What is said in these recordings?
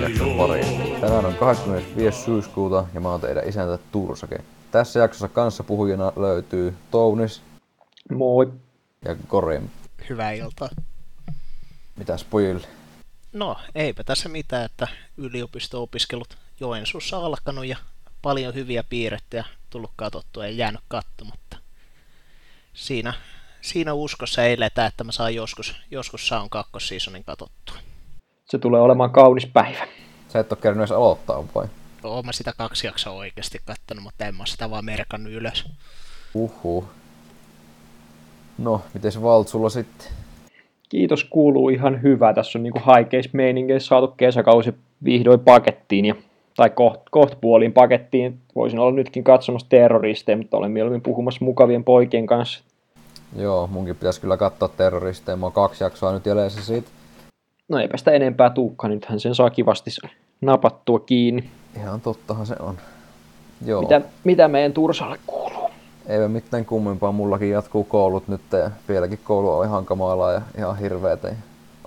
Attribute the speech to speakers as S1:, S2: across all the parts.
S1: Jakson pariin. Tänään on 25. syyskuuta ja mä oon teidän isäntä Tursake. Tässä jaksossa kanssa puhujana löytyy Tounis
S2: Moi.
S1: ja Korem.
S3: Hyvää iltaa.
S1: Mitäs pojille?
S3: No, eipä tässä mitään, että yliopisto-opiskelut Joensuussa alkanut ja paljon hyviä piirrettyjä tullut katsottua ja jäänyt katsomatta. Siinä, siinä uskossa eletään, että mä saan joskus, joskus saan kakkosseasonin katsottua.
S2: Se tulee olemaan kaunis päivä.
S1: Sä et oo kerännyt edes aloittaa vai?
S3: Oon mä sitä kaksi jaksoa oikeasti kattonut, mutta en mä sitä vaan merkannut ylös.
S1: Uhu. No, miten se Valt sulla sitten?
S2: Kiitos kuuluu ihan hyvä. Tässä on niinku haikeissa meiningeissä saatu kesäkausi vihdoin pakettiin ja tai koht, koht puoliin pakettiin. Voisin olla nytkin katsomassa terroristeja, mutta olen mieluummin puhumassa mukavien poikien kanssa.
S1: Joo, munkin pitäisi kyllä katsoa terroristeja. Mä oon kaksi jaksoa nyt jäljessä siitä.
S2: No eipä sitä enempää tuukkaan, nythän sen saa kivasti napattua kiinni.
S1: Ihan tottahan se on. Joo.
S2: Mitä, mitä meidän Tursalle kuuluu?
S1: Eipä mitään kummempaa, mullakin jatkuu koulut nyt ja vieläkin koulu on ihan kamalaa ja ihan hirveetä.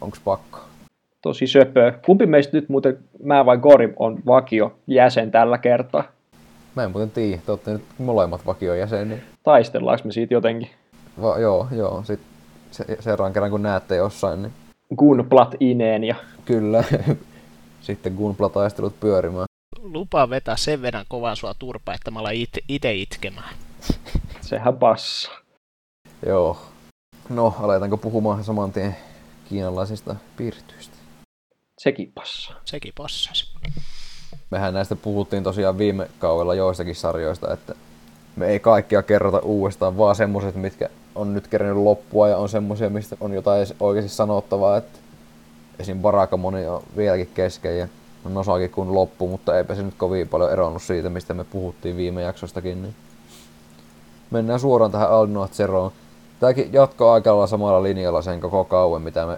S1: Onks pakko?
S2: Tosi söpöä. Kumpi meistä nyt muuten, mä vai Gori, on vakio jäsen tällä kertaa?
S1: Mä en muuten tiedä, te ootte nyt molemmat vakiojäseniä.
S2: Taistellaanko me siitä jotenkin?
S1: Va- joo, joo. Sitten se- seuraavan kerran kun näette jossain, niin
S2: Gunplat ineen ja
S1: kyllä. Sitten Gunpla-taistelut pyörimään.
S3: Lupaa vetää sen verran kovaa sua turpaa, että mä alan it- ite itkemään.
S2: sehän passa.
S1: Joo. No, aletaanko puhumaan saman tien kiinalaisista piirtyistä?
S2: Sekin passa.
S3: Sekin passasi.
S1: Mehän näistä puhuttiin tosiaan viime kaudella joistakin sarjoista, että me ei kaikkia kerrota uudestaan, vaan semmoset, mitkä on nyt kerännyt loppua ja on semmosia, mistä on jotain oikeasti sanottavaa, että esim. Barakamoni on vieläkin kesken ja Nosaki kun loppu, mutta eipä se nyt kovin paljon eronnut siitä, mistä me puhuttiin viime jaksostakin. Niin mennään suoraan tähän Aldnoa Zeroon. Tämäkin jatkoi aika samalla linjalla sen koko kauan, mitä me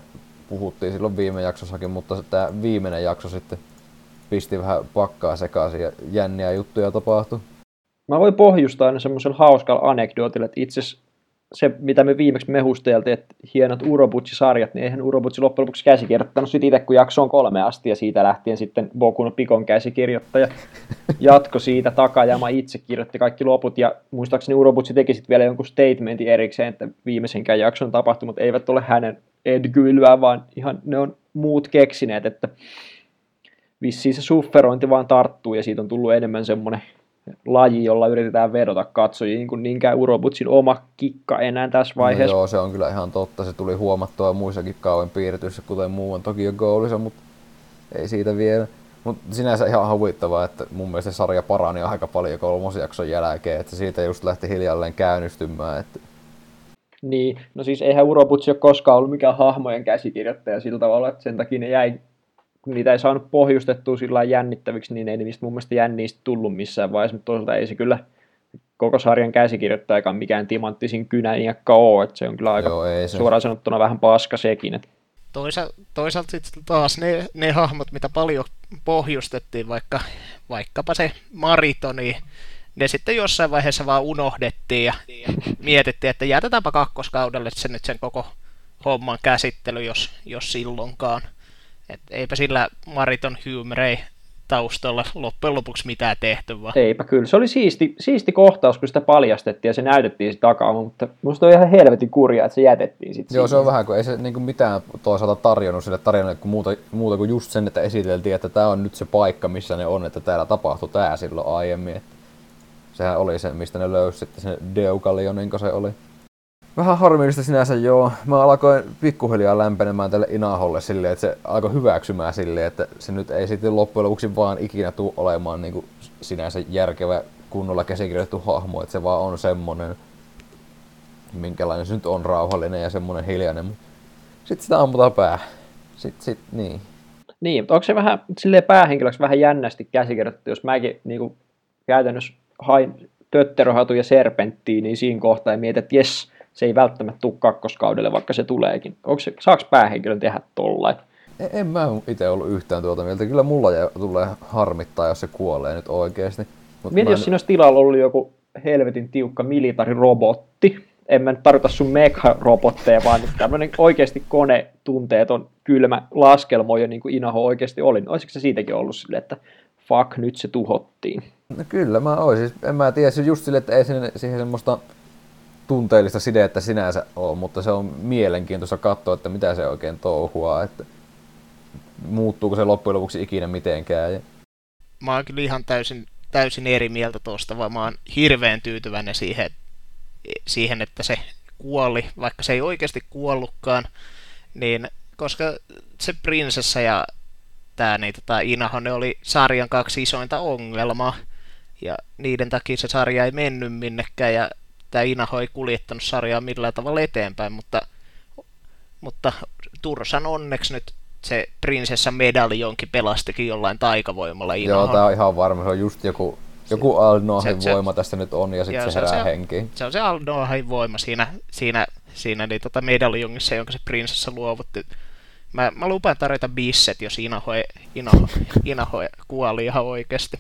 S1: puhuttiin silloin viime jaksossakin, mutta tämä viimeinen jakso sitten pisti vähän pakkaa sekaisin ja jänniä juttuja tapahtui.
S2: Mä voin pohjustaa aina semmoisella hauskalla anekdootilla, että itse asiassa se, mitä me viimeksi mehusteltiin, että hienot Urobutsi-sarjat, niin eihän Urobutsi loppujen lopuksi käsikirjoittanut sit itse, kun jakso on kolme asti, ja siitä lähtien sitten Bokuno Pikon käsikirjoittaja jatko siitä, Takajama itse kirjoitti kaikki loput, ja muistaakseni Urobutsi teki sitten vielä jonkun statementin erikseen, että viimeisinkään jakson tapahtumat eivät ole hänen edgyilyä, vaan ihan ne on muut keksineet, että vissiin se sufferointi vaan tarttuu, ja siitä on tullut enemmän semmoinen laji, jolla yritetään vedota katsojiin, kun niinkään Urobutsin oma kikka enää tässä vaiheessa.
S1: No joo, se on kyllä ihan totta. Se tuli huomattua muissakin kauan piirtyissä, kuten muuan Tokyo Goalissa, mutta ei siitä vielä. Mutta sinänsä ihan huvittavaa, että mun mielestä se sarja parani aika paljon kolmosjakson jälkeen, että siitä just lähti hiljalleen käynnistymään. Että
S2: Niin, no siis eihän Urobutsi ole koskaan ollut mikään hahmojen käsikirjoittaja sillä tavalla, että sen takia ne jäi, niitä ei saanut pohjustettua sillä jännittäviksi, niin ei niistä mun mielestä jänniä sit tullut missään vaiheessa, mutta toisaalta ei se kyllä koko sarjan käsikirjoittajakaan mikään timanttisin kynäniakka ole, että se on kyllä aika
S1: Joo, ei se.
S2: suoraan sanottuna vähän paska sekin. Että
S3: Toisa, toisaalta sitten taas ne, ne hahmot, mitä paljon pohjustettiin, vaikka, vaikkapa se Marito, niin ne sitten jossain vaiheessa vaan unohdettiin ja mietittiin, että jätetäänpä kakkoskaudelle se nyt sen koko homman käsittely, jos, jos silloinkaan. Et eipä sillä Mariton Humrei taustalla loppujen lopuksi mitään tehty, vaan
S2: Eipä kyllä. Se oli siisti, siisti kohtaus, kun sitä paljastettiin ja se näytettiin sitä takaa, mutta musta on ihan helvetin kurjaa, että se jätettiin sitten.
S1: Joo, se on vähän kuin ei se niinku mitään toisaalta tarjonnut sille tarinalle kuin muuta, muuta kuin just sen, että esiteltiin, että tämä on nyt se paikka, missä ne on, että täällä tapahtui tämä silloin aiemmin. Että sehän oli se, mistä ne löysi sitten se Deukalio, niin kuin se oli. Vähän harmillista sinänsä joo. Mä alkoin pikkuhiljaa lämpenemään tälle Inaholle silleen, että se alkoi hyväksymään silleen, että se nyt ei sitten loppujen lopuksi vaan ikinä tule olemaan niin kuin sinänsä järkevä kunnolla käsikirjoitettu hahmo, että se vaan on semmonen, minkälainen se nyt on rauhallinen ja semmonen hiljainen. Sitten sitä ammutaan päähän. Sitten, sit, niin.
S2: Niin, mutta onko se vähän silleen päähenkilöksi vähän jännästi käsikirjoitettu, jos mäkin niin kuin, käytännössä hain tötteröhatu ja serpenttiin, niin siinä kohtaa ja mietin, että jes, se ei välttämättä tule kakkoskaudelle, vaikka se tuleekin. Onko se, saako päähenkilön tehdä tollain?
S1: En, en mä itse ollut yhtään tuota mieltä. Kyllä mulla jää- tulee harmittaa, jos se kuolee nyt oikeesti. Mut
S2: Mieti, jos siinä olisi tilalla ollut joku helvetin tiukka militarirobotti. En mä nyt tarkoita sun mega-robotteja, vaan tämmöinen oikeasti kone tunteeton kylmä laskelmoja, niin kuin Inaho oikeasti oli. Niin olisiko se siitäkin ollut silleen, että fuck, nyt se tuhottiin?
S1: No kyllä, mä oisin. En mä tiedä, just sille, että ei siihen, siihen semmoista tunteellista sidettä sinänsä ole, mutta se on mielenkiintoista katsoa, että mitä se oikein touhuaa, että muuttuuko se loppujen lopuksi ikinä mitenkään. Ja...
S3: Mä oon kyllä ihan täysin, täysin eri mieltä tuosta, vaan mä oon hirveän tyytyväinen siihen, siihen, että se kuoli, vaikka se ei oikeasti kuollutkaan, niin koska se prinsessa ja tämä niin, tota, Inaho, ne oli sarjan kaksi isointa ongelmaa, ja niiden takia se sarja ei mennyt minnekään, ja tämä Inaho ei kuljettanut sarjaa millään tavalla eteenpäin, mutta, mutta Tursan onneksi nyt se prinsessa medaljonkin pelastikin jollain taikavoimalla Inahon.
S1: Joo, tämä on ihan varma, se on just joku, joku Alnoahin voima tästä nyt on, ja sitten se, se herää se, henkiin.
S3: Se on se Alnoahin voima siinä, siinä, siinä niin tota medaljongissa, jonka se prinsessa luovutti. Mä, mä lupaan tarjota bisset, jos Inaho, Inaho, Inaho kuoli ihan oikeasti.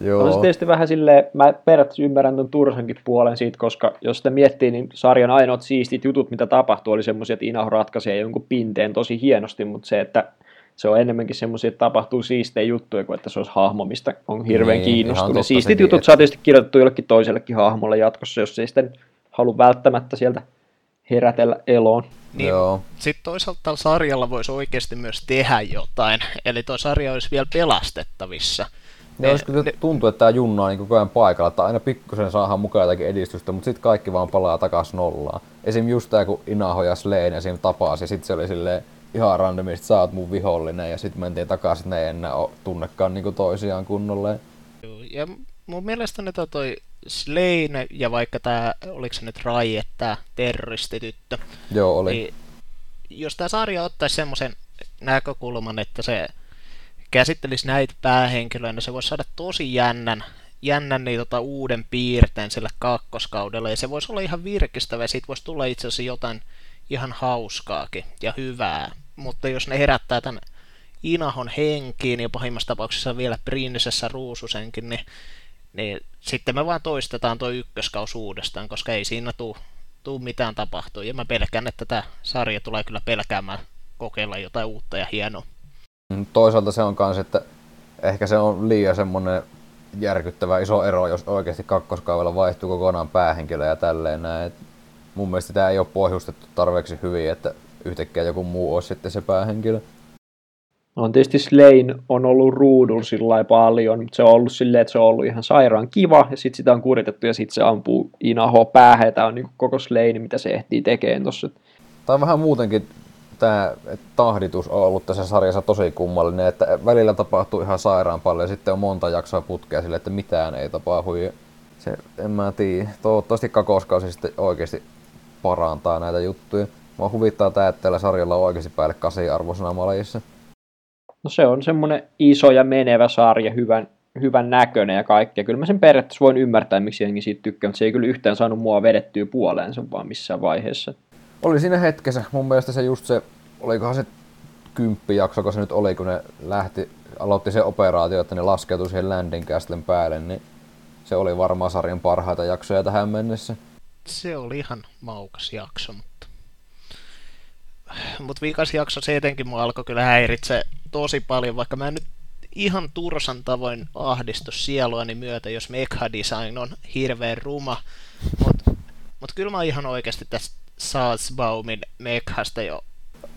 S2: Joo. On se tietysti vähän silleen, mä periaatteessa ymmärrän ton Tursankin puolen siitä, koska jos sitä miettii, niin sarjan ainoat siistit jutut, mitä tapahtui, oli semmoisia, että Inaho ratkaisee jonkun pinteen tosi hienosti, mutta se, että se on enemmänkin semmoisia, että tapahtuu siistejä juttuja, kuin että se olisi hahmo, mistä on hirveän niin, kiinnostunut. Siistit jutut saa tietysti kirjoitettu jollekin toisellekin hahmolle jatkossa, jos ei sitten halua välttämättä sieltä herätellä eloon.
S3: Niin, Joo. Sitten toisaalta tällä sarjalla voisi oikeasti myös tehdä jotain, eli tuo sarja olisi vielä pelastettavissa.
S1: Ne, ne, kyllä ne, tuntuu, että tämä Junna on niin koko ajan paikalla, että aina pikkusen saadaan mukaan jotakin edistystä, mutta sitten kaikki vaan palaa takaisin nollaan. Esim. just tämä, kun Inaho ja Slane esim. tapasi, ja sitten se oli silleen ihan randomisti, sä oot mun vihollinen, ja sitten mentiin takaisin, ne ei enää tunnekaan niin toisiaan kunnolla.
S3: Ja mun mielestä ne toi Slane ja vaikka tämä, oliko se nyt Rai, tämä terroristityttö.
S1: Joo, oli. Niin,
S3: jos tämä sarja ottaisi semmoisen näkökulman, että se käsittelisi näitä päähenkilöitä, niin se voisi saada tosi jännän, jännän niin tota, uuden piirteen sille kakkoskaudelle, ja se voisi olla ihan virkistävä, ja siitä voisi tulla itse asiassa jotain ihan hauskaakin ja hyvää. Mutta jos ne herättää tämän Inahon henkiin, ja pahimmassa tapauksessa vielä Prinsessa Ruususenkin, niin, niin sitten me vaan toistetaan tuo ykköskaus uudestaan, koska ei siinä tuu, tuu mitään tapahtua. Ja mä pelkään, että tämä sarja tulee kyllä pelkäämään kokeilla jotain uutta ja hienoa.
S1: Mm, toisaalta se on myös, että ehkä se on liian semmoinen järkyttävä iso ero, jos oikeasti kakkoskaudella vaihtuu kokonaan päähenkilö ja tälleen näin. Et mun mielestä tämä ei ole pohjustettu tarpeeksi hyvin, että yhtäkkiä joku muu olisi sitten se päähenkilö.
S2: On tietysti Slane on ollut ruudun sillä paljon, mutta se on ollut silleen, että se on ollut ihan sairaan kiva, ja sitten sitä on kuritettu, ja sitten se ampuu Inaho päähän, ja tämä on niin koko Slane, mitä se ehtii tekemään tuossa.
S1: Tai vähän muutenkin tämä tahditus on ollut tässä sarjassa tosi kummallinen, että välillä tapahtuu ihan sairaan paljon ja sitten on monta jaksoa putkea sille, että mitään ei tapahdu. Se, en mä tiedä. Toivottavasti kakoskausi sitten oikeasti parantaa näitä juttuja. Mua huvittaa tämä, että tällä sarjalla on oikeasti päälle kasi arvoisena malissa.
S2: No se on semmoinen iso ja menevä sarja, hyvän, hyvän näköinen ja kaikkea. Kyllä mä sen periaatteessa voin ymmärtää, miksi jengi siitä tykkää, mutta se ei kyllä yhtään saanut mua vedettyä puoleensa vaan missään vaiheessa
S1: oli siinä hetkessä. Mun mielestä se just se, olikohan se kymppijakso, kun se nyt oli, kun ne lähti, aloitti se operaatio, että ne laskeutui siihen landing castlen päälle, niin se oli varmaan sarjan parhaita jaksoja tähän mennessä.
S3: Se oli ihan maukas jakso, mutta... Mutta viikas jakso se etenkin mua alkoi kyllä häiritse tosi paljon, vaikka mä en nyt ihan tursan tavoin ahdistu sieluani myötä, jos Mekha Design on hirveän ruma. Mutta mut kyllä mä ihan oikeasti tästä Salzbaumin mekhasta jo.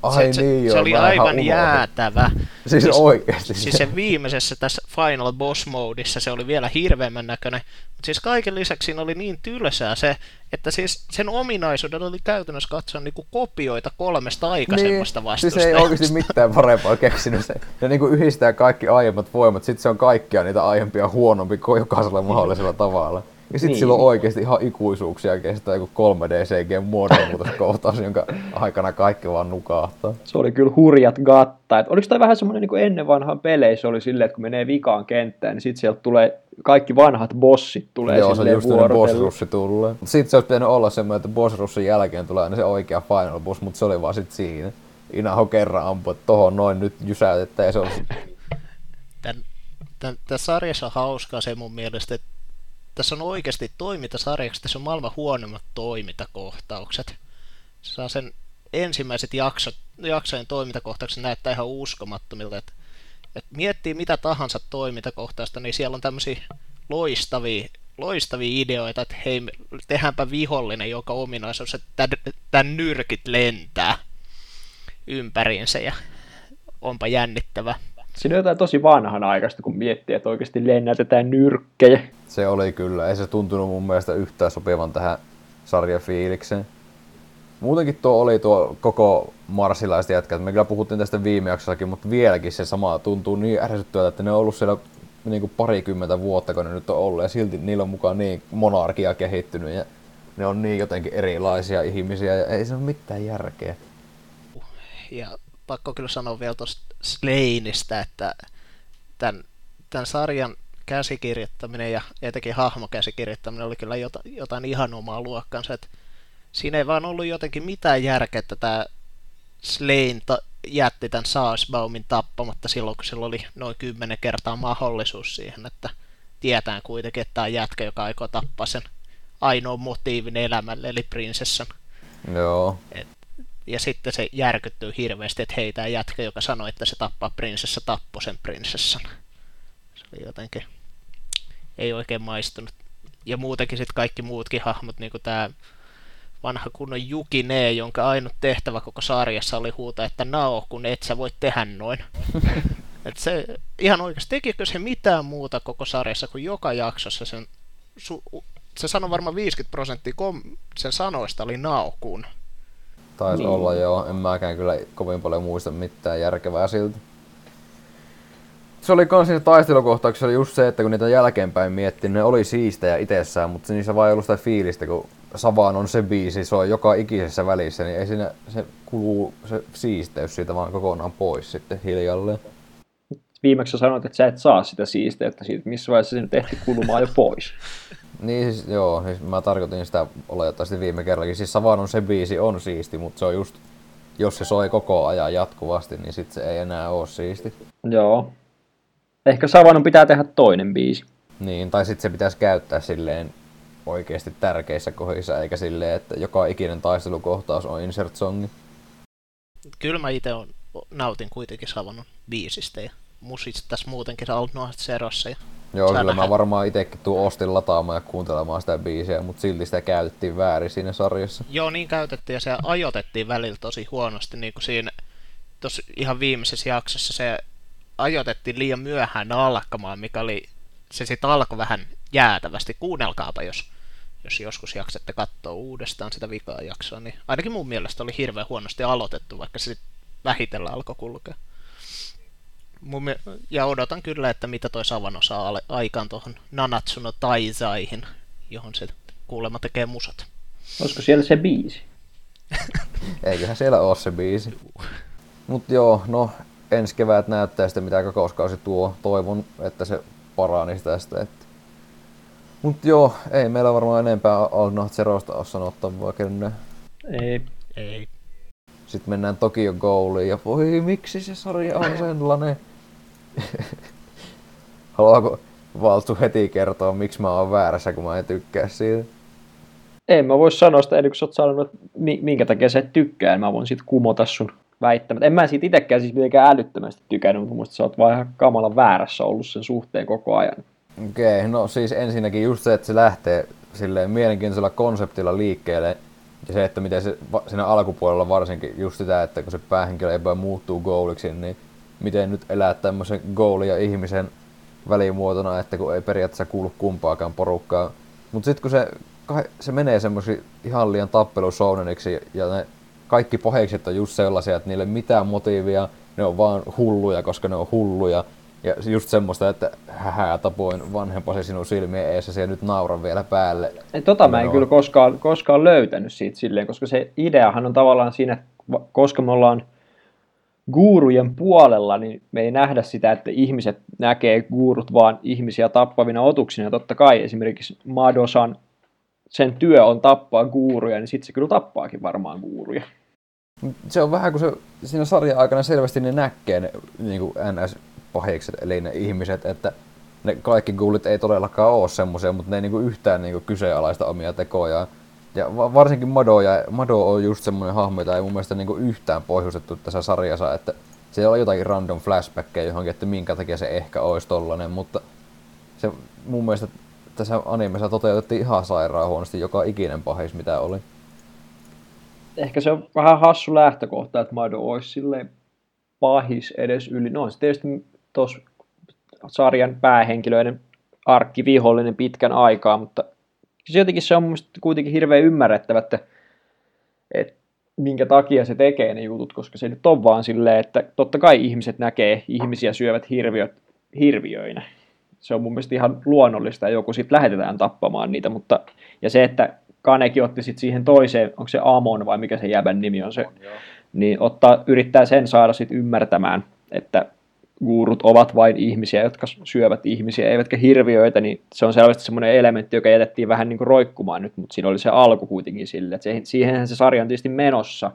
S1: Ai
S3: se,
S1: niin,
S3: se, se oli aivan jäätävä.
S1: Siis, siis oikeasti.
S3: Siis sen viimeisessä tässä Final Boss Modeissa se oli vielä hirveämmän näköinen. Mutta siis kaiken lisäksi siinä oli niin tylsää se, että siis sen ominaisuudella oli käytännössä katsoa niinku kopioita kolmesta aikaisemmasta niin, vastustajasta.
S1: Siis ei oikeasti mitään parempaa keksinyt se. Ja niinku yhdistää kaikki aiemmat voimat, sitten se on kaikkia niitä aiempia huonompi jokaisella mahdollisella tavalla. Ja sitten niin. silloin oikeasti ihan ikuisuuksia kestää joku 3D CG muodonmuutoskohtaus, jonka aikana kaikki vaan nukahtaa.
S2: Se oli kyllä hurjat gatta. Et oliko tämä vähän semmoinen niin kuin ennen vanhan peleissä oli silleen, että kun menee vikaan kenttään, niin sitten sieltä tulee kaikki vanhat bossit tulee
S1: Joo, se just boss russi tulee. Sitten se olisi pitänyt olla semmoinen, että boss russin jälkeen tulee aina se oikea final boss, mutta se oli vaan sitten siinä. Inaho kerran ampui, että tohon noin nyt jysäytetään ja se on...
S3: Tän, tän, tässä sarjassa on hauskaa se mun mielestä, että tässä on oikeasti toimintasarjaksi, tässä on maailman huonommat toimintakohtaukset. Se saa sen ensimmäiset jaksot, jaksojen toimintakohtaukset näyttää ihan uskomattomilta, että, että miettii mitä tahansa toimintakohtausta, niin siellä on tämmöisiä loistavia, loistavia ideoita, että hei, tehdäänpä vihollinen, joka ominaisuus, että tämän nyrkit lentää ympäriinsä ja onpa jännittävä.
S2: Siinä on jotain tosi vanhanaikaista, kun miettii, että oikeasti lennätetään nyrkkejä.
S1: Se oli kyllä. Ei se tuntunut mun mielestä yhtään sopivan tähän sarjafiilikseen. Muutenkin tuo oli tuo koko marsilaiset jätkät. Me kyllä puhuttiin tästä viime jaksossakin, mutta vieläkin se sama tuntuu niin ärsyttävältä, että ne on ollut siellä niin kuin parikymmentä vuotta, kun ne nyt on ollut, ja silti niillä on mukaan niin monarkia kehittynyt, ja ne on niin jotenkin erilaisia ihmisiä, ja ei se ole mitään järkeä.
S3: Ja pakko kyllä sanoa vielä tuosta Slainista, että tämän, tämän sarjan käsikirjoittaminen ja etenkin hahmokäsikirjoittaminen oli kyllä jotain, jotain ihan omaa luokkansa. Että siinä ei vaan ollut jotenkin mitään järkeä, että tämä Slain ta- jätti tämän Saasbaumin tappamatta silloin, kun sillä oli noin kymmenen kertaa mahdollisuus siihen, että tietää kuitenkin, että tämä on jätkä, joka aikoo tappaa sen ainoa motiivin elämälle, eli prinsessan.
S1: Joo.
S3: Et, ja sitten se järkyttyy hirveästi, että hei, tämä jätkä, joka sanoi, että se tappaa prinsessa, tappoi sen prinsessan. Se oli jotenkin, ei oikein maistunut. Ja muutenkin sitten kaikki muutkin hahmot, niin kuin tämä vanha kunnon Jukine, jonka ainut tehtävä koko sarjassa oli huuta, että nao, kun et sä voi tehdä noin. Et se, ihan oikeasti, tekikö se mitään muuta koko sarjassa kuin joka jaksossa sen, su, se sanoi varmaan 50 prosenttia kom, sen sanoista oli naokun.
S1: Taisi niin. olla joo, en mäkään kyllä kovin paljon muista mitään järkevää siltä. Se oli kans siinä taistelukohtauksessa just se, että kun niitä jälkeenpäin miettii, ne oli siistejä itsessään, mutta niissä vaan ei ollut sitä fiilistä, kun Savan on se biisi, se on joka ikisessä välissä, niin ei siinä se kuluu se siisteys siitä vaan kokonaan pois sitten hiljalleen.
S2: Viimeksi sanoit, että sä et saa sitä siisteyttä siitä, missä vaiheessa se tehty kulumaan jo pois.
S1: niin siis, joo, siis mä tarkoitin sitä oletettavasti viime kerrallakin. Siis Savan on se biisi on siisti, mutta se on just, jos se soi koko ajan jatkuvasti, niin sitten se ei enää ole siisti.
S2: Joo. Ehkä Savanon pitää tehdä toinen biisi.
S1: Niin, tai sitten se pitäisi käyttää silleen oikeasti tärkeissä kohdissa, eikä silleen, että joka ikinen taistelukohtaus on insert songi.
S3: Kyllä mä itse nautin kuitenkin Savanon biisistä ja musista tässä muutenkin Alt Serossa. Ja
S1: Joo, kyllä vähän... mä varmaan itsekin tuun ostin lataamaan ja kuuntelemaan sitä biisiä, mutta silti sitä käytettiin väärin siinä sarjassa.
S3: Joo, niin käytettiin ja se ajoitettiin välillä tosi huonosti, niin kuin siinä tuossa ihan viimeisessä jaksossa se ajoitettiin liian myöhään alkamaan, mikä oli, se sitten alkoi vähän jäätävästi. Kuunnelkaapa, jos, jos joskus jaksatte katsoa uudestaan sitä vikaa jaksoa, niin ainakin mun mielestä oli hirveän huonosti aloitettu, vaikka se vähitellä alkoi kulkea. Mun, ja odotan kyllä, että mitä toi Savano saa aikaan tuohon Nanatsuno Taizaihin, johon se kuulemma tekee musat.
S2: Olisiko siellä se biisi?
S1: Eiköhän siellä ole se biisi. Mut joo, no ensi kevät näyttää sitten mitä kokouskausi tuo. Toivon, että se paranisi tästä. Että... Mut joo, ei meillä varmaan enempää Alnaht Zerosta ole sanottavaa, kenne.
S2: Ei.
S3: Ei.
S1: Sitten mennään Tokio Goaliin ja voi miksi se sarja on sellainen. Haluaako Valtsu heti kertoa, miksi mä oon väärässä, kun mä en tykkää siitä?
S2: En mä voi sanoa sitä ennen kuin sä oot sanonut, että minkä takia sä et tykkää. Mä voin sitten kumota sun väittämät. En mä siitä itsekään siis mitenkään älyttömästi tykännyt, mutta musta sä oot vaan ihan kamalan väärässä ollut sen suhteen koko ajan.
S1: Okei, okay, no siis ensinnäkin just se, että se lähtee silleen mielenkiintoisella konseptilla liikkeelle. Ja se, että miten se siinä alkupuolella varsinkin just sitä, että kun se päähenkilö ei muuttuu goaliksi, niin miten nyt elää tämmöisen goali ja ihmisen välimuotona, että kun ei periaatteessa kuulu kumpaakaan porukkaa. Mutta sitten kun se, se menee semmoisi ihan liian tappelusouneniksi ja ne kaikki pahekset on just sellaisia, että niille mitään motiivia, ne on vaan hulluja, koska ne on hulluja. Ja just semmoista, että hähää tapoin vanhempasi sinun silmien eessä ja nyt nauran vielä päälle.
S2: Ei, tota mä en no. kyllä koskaan, koskaan löytänyt siitä silleen, koska se ideahan on tavallaan siinä, koska me ollaan guurujen puolella, niin me ei nähdä sitä, että ihmiset näkee guurut vaan ihmisiä tappavina otuksina. Totta kai esimerkiksi Madosan sen työ on tappaa guuruja, niin sitten se kyllä tappaakin varmaan guuruja.
S1: Se on vähän kuin se siinä sarjan aikana selvästi ne näkee ne niin kuin NS-pahikset, eli ne ihmiset, että ne kaikki guulit ei todellakaan ole semmoisia, mutta ne ei niin kuin yhtään niin kuin kyseenalaista omia tekojaan. Ja va- varsinkin Mado, ja, Mado on just semmoinen hahmo, jota ei mun mielestä niinku yhtään pohjustettu tässä sarjassa, että siellä on jotakin random flashbackkejä johonkin, että minkä takia se ehkä olisi tollanen, mutta se mun mielestä tässä animessa toteutettiin ihan sairaan huonosti joka ikinen pahis, mitä oli.
S2: Ehkä se on vähän hassu lähtökohta, että Mado olisi silleen pahis edes yli. No se tietysti tuossa sarjan päähenkilöiden arkkivihollinen pitkän aikaa, mutta se jotenkin se on mun kuitenkin hirveän ymmärrettävä, että, että minkä takia se tekee ne jutut, koska se nyt on vaan silleen, että totta kai ihmiset näkee ihmisiä syövät hirviöt hirviöinä. Se on mun mielestä ihan luonnollista, ja joku sitten lähetetään tappamaan niitä, mutta ja se, että Kanekin otti sitten siihen toiseen, onko se Amon vai mikä se jäbän nimi on se, niin ottaa, yrittää sen saada sitten ymmärtämään, että guurut ovat vain ihmisiä, jotka syövät ihmisiä, eivätkä hirviöitä, niin se on selvästi semmoinen elementti, joka jätettiin vähän niin kuin roikkumaan nyt, mutta siinä oli se alku kuitenkin sille, että siihenhän se sarja on tietysti menossa,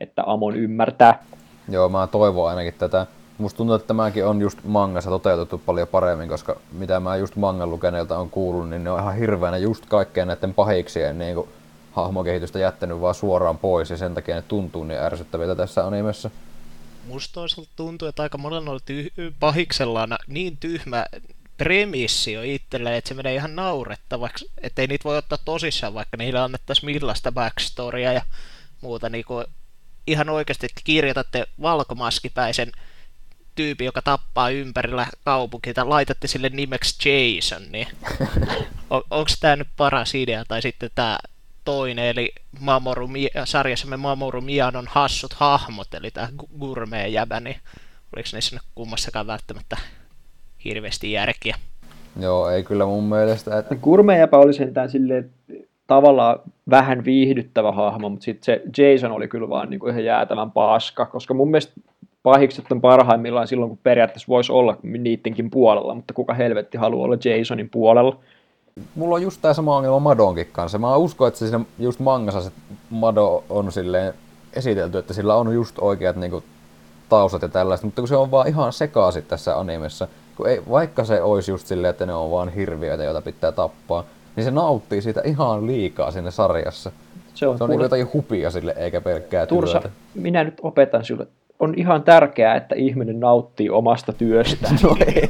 S2: että Amon ymmärtää.
S1: Joo, mä toivon ainakin tätä. Musta tuntuu, että tämäkin on just mangassa toteutettu paljon paremmin, koska mitä mä just mangan lukeneilta on kuullut, niin ne on ihan hirveänä just kaikkeen näiden pahiksien niin kuin hahmokehitystä jättänyt vaan suoraan pois ja sen takia ne tuntuu niin ärsyttäviltä tässä animessa.
S3: Musta tuntuu, että aika monella on tyh- pahiksellaan niin tyhmä premissi itselleen, että se menee ihan naurettavaksi, ettei niitä voi ottaa tosissaan, vaikka niille annettaisiin millaista backstorya ja muuta. Niin kuin ihan oikeasti, että kirjoitatte valkomaskipäisen tyypin, joka tappaa ympärillä kaupunkia, laitatte sille nimeksi Jason, niin on, onko tämä nyt paras idea, tai sitten tämä toinen, eli Mamoru, sarjassamme Mamoru Mianon hassut hahmot, eli tämä gourmet-jäbä, niin oliko niissä nyt kummassakaan välttämättä hirveästi järkiä?
S1: Joo, ei kyllä mun mielestä. Että...
S2: Gourmet-jäbä oli sentään silleen tavallaan vähän viihdyttävä hahmo, mutta sitten se Jason oli kyllä vaan niin kuin ihan jäätävän paska, koska mun mielestä pahikset on parhaimmillaan silloin, kun periaatteessa voisi olla niidenkin puolella, mutta kuka helvetti haluaa olla Jasonin puolella.
S1: Mulla on just tää sama ongelma Madonkin kanssa. Mä uskon, että siinä just mangassa se Mado on silleen esitelty, että sillä on just oikeat niinku taustat ja tällaista, mutta kun se on vaan ihan sekaisin tässä animessa, kun ei, vaikka se olisi just silleen, että ne on vaan hirviöitä, joita pitää tappaa, niin se nauttii siitä ihan liikaa siinä sarjassa. Se on, se on niin jotain hupia sille, eikä pelkkää
S2: Tursa, työtä. minä nyt opetan sinulle. On ihan tärkeää, että ihminen nauttii omasta työstään. no ei.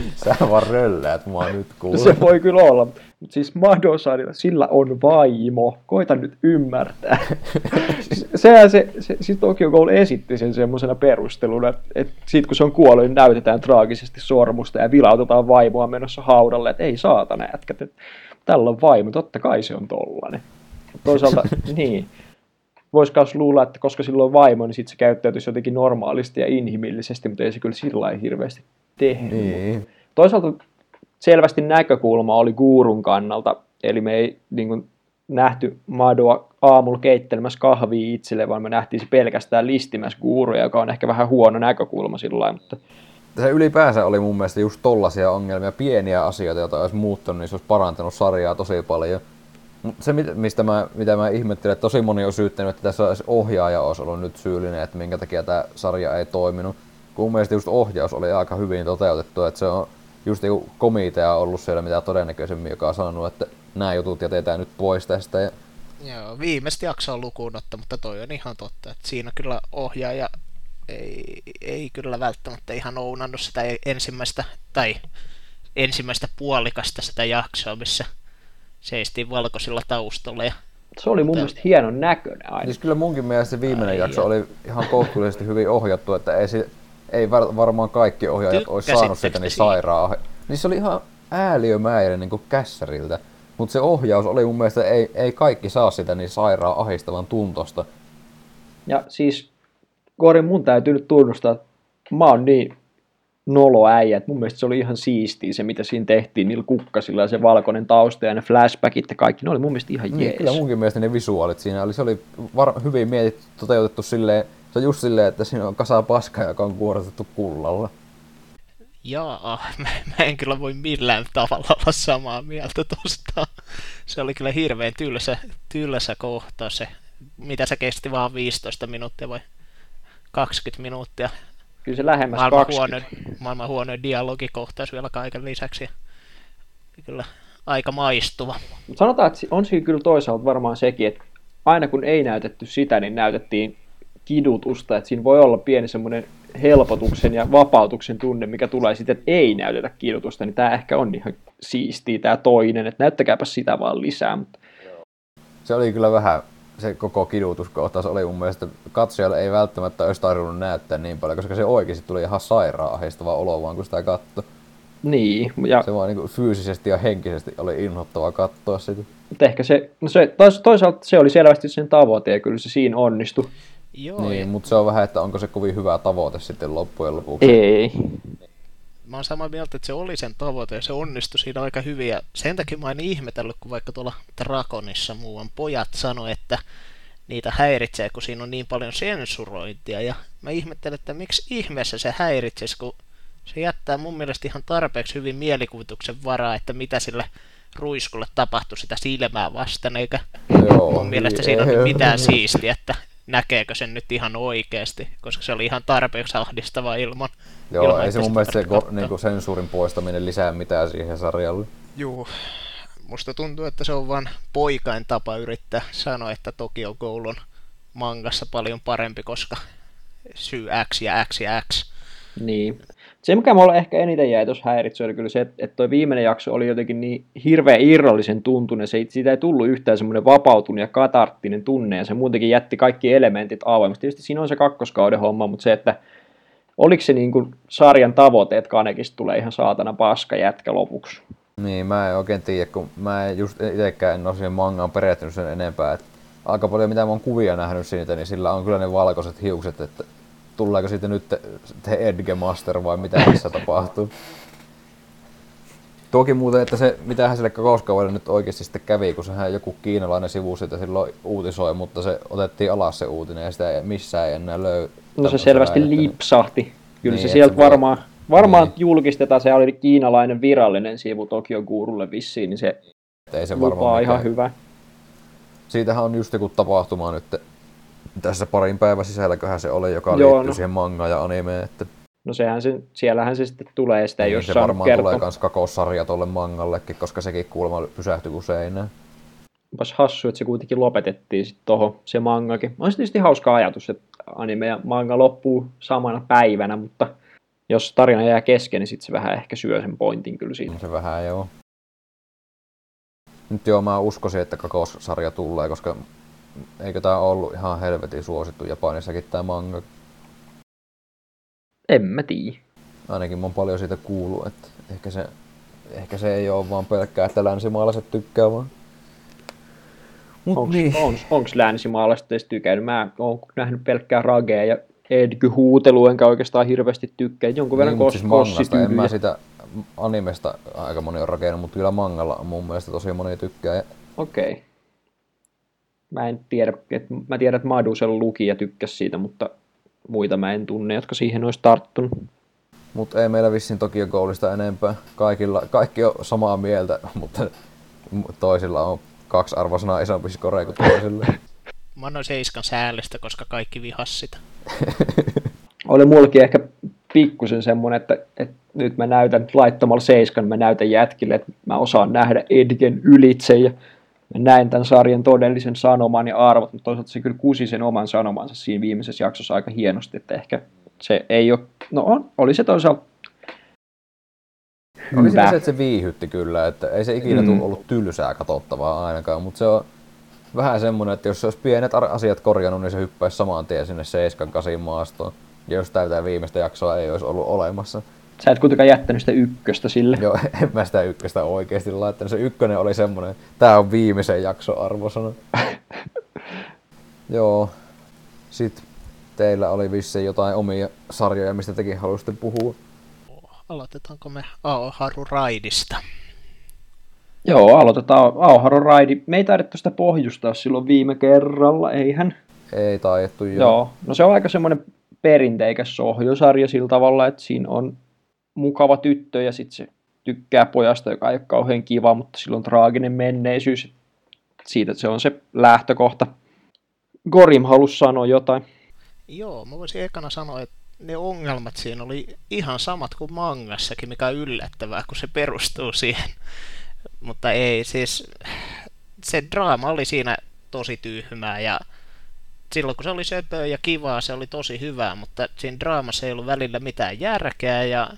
S1: Sä vaan rölläät mua nyt kuule.
S2: Se voi kyllä olla. Mutta siis Madosarilla, sillä on vaimo. Koita nyt ymmärtää. Sehän se, se siis Tokyo Ghoul esitti sen semmoisena perusteluna, että et sit kun se on kuollut, niin näytetään traagisesti sormusta ja vilautetaan vaimoa menossa haudalle, että ei saatana jätkät, että tällä on vaimo, totta kai se on tollanen. Toisaalta, niin, voisi myös luulla, että koska sillä on vaimo, niin sitten se käyttäytyisi jotenkin normaalisti ja inhimillisesti, mutta ei se kyllä sillä hirveästi tehnyt. Niin. Toisaalta selvästi näkökulma oli guurun kannalta, eli me ei niin kuin, nähty Madoa aamulla keittelemässä kahvia itselle, vaan me nähtiin se pelkästään listimässä guuruja, joka on ehkä vähän huono näkökulma sillä mutta
S1: se ylipäänsä oli mun mielestä just tollasia ongelmia, pieniä asioita, joita olisi muuttunut, niin se olisi parantanut sarjaa tosi paljon. Se, mistä mä, mitä mä ihmettelen, että tosi moni on syyttänyt, että tässä olisi ohjaaja olisi ollut nyt syyllinen, että minkä takia tämä sarja ei toiminut kun mun mielestä just ohjaus oli aika hyvin toteutettu, että se on just joku komitea ollut siellä mitä todennäköisemmin, joka on sanonut, että nämä jutut jätetään nyt pois tästä. Ja...
S3: Joo, viimeistä jaksoa lukuun otta, mutta toi on ihan totta, että siinä kyllä ohjaaja ei, ei kyllä välttämättä ihan ounannut sitä ensimmäistä, tai ensimmäistä puolikasta sitä jaksoa, missä seistiin valkoisilla taustalla ja
S2: se oli mun mielestä hienon näköinen aina.
S1: Siis kyllä munkin mielestä se viimeinen Ai jakso oli ihan kohtuullisesti hyvin ohjattu, että ei, ei varmaan kaikki ohjaajat olisi saanut sitä niin sairaa. Niin se oli ihan ääliömäinen niin kuin kässäriltä. Mutta se ohjaus oli mun mielestä, ei, ei kaikki saa sitä niin sairaan ahistavan tuntosta.
S2: Ja siis, Kori, mun täytyy nyt tunnustaa, että mä oon niin nolo äijä, että mun mielestä se oli ihan siistiä se, mitä siinä tehtiin niillä kukkasilla ja se valkoinen tausta ja ne flashbackit ja kaikki, ne oli mun mielestä ihan niin, jees.
S1: Kyllä munkin mielestä ne visuaalit siinä oli, se oli var- hyvin mietitty, toteutettu silleen, se on just silleen, että siinä on kasa paskaa, joka on kuorotettu kullalla.
S3: Jaa, mä, mä en kyllä voi millään tavalla olla samaa mieltä tosta. Se oli kyllä hirveän tylsä, tylsä kohta se. Mitä se kesti vaan 15 minuuttia vai 20 minuuttia.
S2: Kyllä se lähemmäs maailman 20.
S3: Huono, maailman huono dialogikohtaus vielä kaiken lisäksi. Kyllä aika maistuva.
S2: Mut sanotaan, että on siinä kyllä toisaalta varmaan sekin, että aina kun ei näytetty sitä, niin näytettiin kidutusta, että siinä voi olla pieni semmoinen helpotuksen ja vapautuksen tunne, mikä tulee sitten, että ei näytetä kidutusta, niin tämä ehkä on ihan siistiä tämä toinen, että näyttäkääpä sitä vaan lisää. Mutta...
S1: Se oli kyllä vähän, se koko kidutuskohtaus oli mun mielestä, katsojalle ei välttämättä olisi tarvinnut näyttää niin paljon, koska se oikeasti tuli ihan sairaan ahistava olo vaan, kun sitä katsoi.
S2: Niin, ja
S1: Se vaan niin fyysisesti ja henkisesti oli inhottavaa katsoa sitä.
S2: ehkä se, no se tois, toisaalta se oli selvästi sen tavoite ja kyllä se siinä onnistui.
S3: Joo,
S1: Niin, mutta se on vähän, että onko se kovin hyvä tavoite sitten loppujen lopuksi.
S2: Ei.
S3: mä oon samaa mieltä, että se oli sen tavoite ja se onnistui siinä aika hyvin. Ja sen takia mä en ihmetellyt, kun vaikka tuolla Dragonissa muuan pojat sanoi, että niitä häiritsee, kun siinä on niin paljon sensurointia. Ja mä ihmettelen, että miksi ihmeessä se häiritsisi, kun se jättää mun mielestä ihan tarpeeksi hyvin mielikuvituksen varaa, että mitä sille ruiskulle tapahtui sitä silmää vasten, eikä
S1: Joo,
S3: mun mielestä siinä ole mitään siistiä, että näkeekö sen nyt ihan oikeasti, koska se oli ihan tarpeeksi ahdistava ilman.
S1: Joo,
S3: ilman,
S1: ei se mun mielestä se ko- niinku sensuurin poistaminen lisää mitään siihen sarjalle.
S3: Juu. Musta tuntuu, että se on vain poikain tapa yrittää sanoa, että Tokyo Ghoul on mangassa paljon parempi, koska syy X ja X ja X.
S2: Niin. Se, mikä mulla ehkä eniten jäi tuossa häiritsee, oli kyllä se, että, että toi viimeinen jakso oli jotenkin niin hirveän irrallisen tuntunen. Se, siitä ei tullut yhtään semmoinen vapautunut ja katarttinen tunne, ja se muutenkin jätti kaikki elementit avoimesti. Tietysti siinä on se kakkoskauden homma, mutta se, että oliko se niin kuin sarjan tavoite, että Kanekista tulee ihan saatana paska jätkä lopuksi.
S1: Niin, mä en oikein tiedä, kun mä en just itsekään en ole siihen mangaan perehtynyt sen enempää. Et aika paljon mitä mä oon kuvia nähnyt siitä, niin sillä on kyllä ne valkoiset hiukset, että tuleeko siitä nyt te Edge Master vai mitä tässä tapahtuu. Toki muuten, että se, mitähän sille kakauskaudelle nyt oikeasti sitten kävi, kun sehän joku kiinalainen sivu sitä silloin uutisoi, mutta se otettiin alas se uutinen ja sitä ei, missään ei enää löy.
S2: No se selvästi
S1: väitettä.
S2: lipsahti. Kyllä
S1: Niin,
S2: se sieltä
S1: se voi-
S2: varmaan, varmaan
S1: Niin.
S2: julkistetaan, se oli kiinalainen virallinen sivu Tokyo Gurulle vissiin, niin se
S1: Ei se
S2: lupaa
S1: varmaan
S2: ihan hyvä.
S1: Siitähän on just joku tapahtuma nyt tässä parin päivän sisälläköhän se oli, joka
S2: Joo,
S1: liittyy
S2: no.
S1: siihen mangaan ja animeen. Että
S2: No sehän se, siellähän se sitten tulee, sitä
S1: niin
S2: ole
S1: se varmaan
S2: kertoa.
S1: tulee kans kakoussarja tolle mangallekin, koska sekin kuulemma pysähtyi kuin seinään.
S2: Onpas hassu, että se kuitenkin lopetettiin sitten toho se mangakin. On se tietysti hauska ajatus, että anime ja manga loppuu samana päivänä, mutta jos tarina jää kesken, niin sitten se vähän ehkä syö sen pointin kyllä siitä.
S1: Se vähän joo. Nyt joo, mä uskoisin, että kakoussarja tulee, koska eikö tää ollut ihan helvetin suosittu Japanissakin tää manga.
S2: En mä tiedä.
S1: Ainakin mä oon paljon siitä kuullut, että ehkä se, ehkä se ei ole vaan pelkkää, että länsimaalaiset tykkää vaan. Mut
S2: Onks,
S1: niin.
S2: onks, onks länsimaalaiset edes tykännyt? Mä oon nähnyt pelkkää ragea ja Edgy-huutelua, enkä oikeastaan hirveästi tykkää. Jonkun verran
S1: niin,
S2: kos,
S1: siis mangasta, en mä sitä animesta aika moni on rakennut, mutta kyllä mangalla on mun mielestä tosi moni tykkää.
S2: Okei. Okay. Mä en tiedä, että mä tiedän, että Madu sen luki ja tykkäsi siitä, mutta muita mä en tunne, jotka siihen olisi tarttunut.
S1: Mutta ei meillä vissiin Tokio Goalista enempää. Kaikilla, kaikki on samaa mieltä, mutta toisilla on kaksi arvosanaa isompi skore kuin toisille.
S3: Mä annoin seiskan säällistä, koska kaikki vihas sitä.
S2: Oli mullakin ehkä pikkusen semmoinen, että, että nyt mä näytän laittamalla seiskan, mä näytän jätkille, että mä osaan nähdä Edgen ylitse ja näen tämän sarjan todellisen sanoman ja arvot, mutta toisaalta se kyllä kusi sen oman sanomansa siinä viimeisessä jaksossa aika hienosti, että ehkä se ei ole, no on, oli se toisaalta
S1: Oli siinä
S2: hyvä.
S1: se, että se viihytti kyllä, että ei se ikinä
S2: Mm.
S1: ollut tylsää katsottavaa ainakaan, mutta se on vähän semmoinen, että jos se olisi pienet asiat korjannut, niin se hyppäisi saman tien sinne 7-8 maastoon. Ja jos tätä viimeistä jaksoa ei olisi ollut olemassa.
S2: Sä et kuitenkaan jättänyt sitä ykköstä sille.
S1: Joo, en mä sitä ykköstä oikeasti laittanut. Se ykkönen oli semmoinen, tää on viimeisen jakson arvosana. Joo. Sitten teillä oli vissiin jotain omia sarjoja, mistä tekin haluaisitte puhua.
S3: Aloitetaanko me Aoharu Raidista?
S2: Joo, aloitetaan Auharo Raidi. Me ei taidettu sitä pohjustaa silloin viime kerralla, eihän?
S1: Ei taiettu jo.
S2: Joo, no se on aika semmoinen perinteikäs sohjosarja sillä tavalla, että siinä on mukava tyttö ja sitten se tykkää pojasta, joka ei ole kauhean kiva, mutta sillä on traaginen menneisyys. Siitä se on se lähtökohta. Gorim halusi sanoa jotain.
S3: Joo, mä voisin ekana sanoa, että ne ongelmat siinä oli ihan samat kuin mangassakin, mikä on yllättävää, kun se perustuu siihen Mutta ei, siis se draama oli siinä tosi tyhmää ja silloin kun se oli söpöä ja kivaa, se oli tosi hyvää, mutta siinä draamassa ei ollut välillä mitään järkeä ja,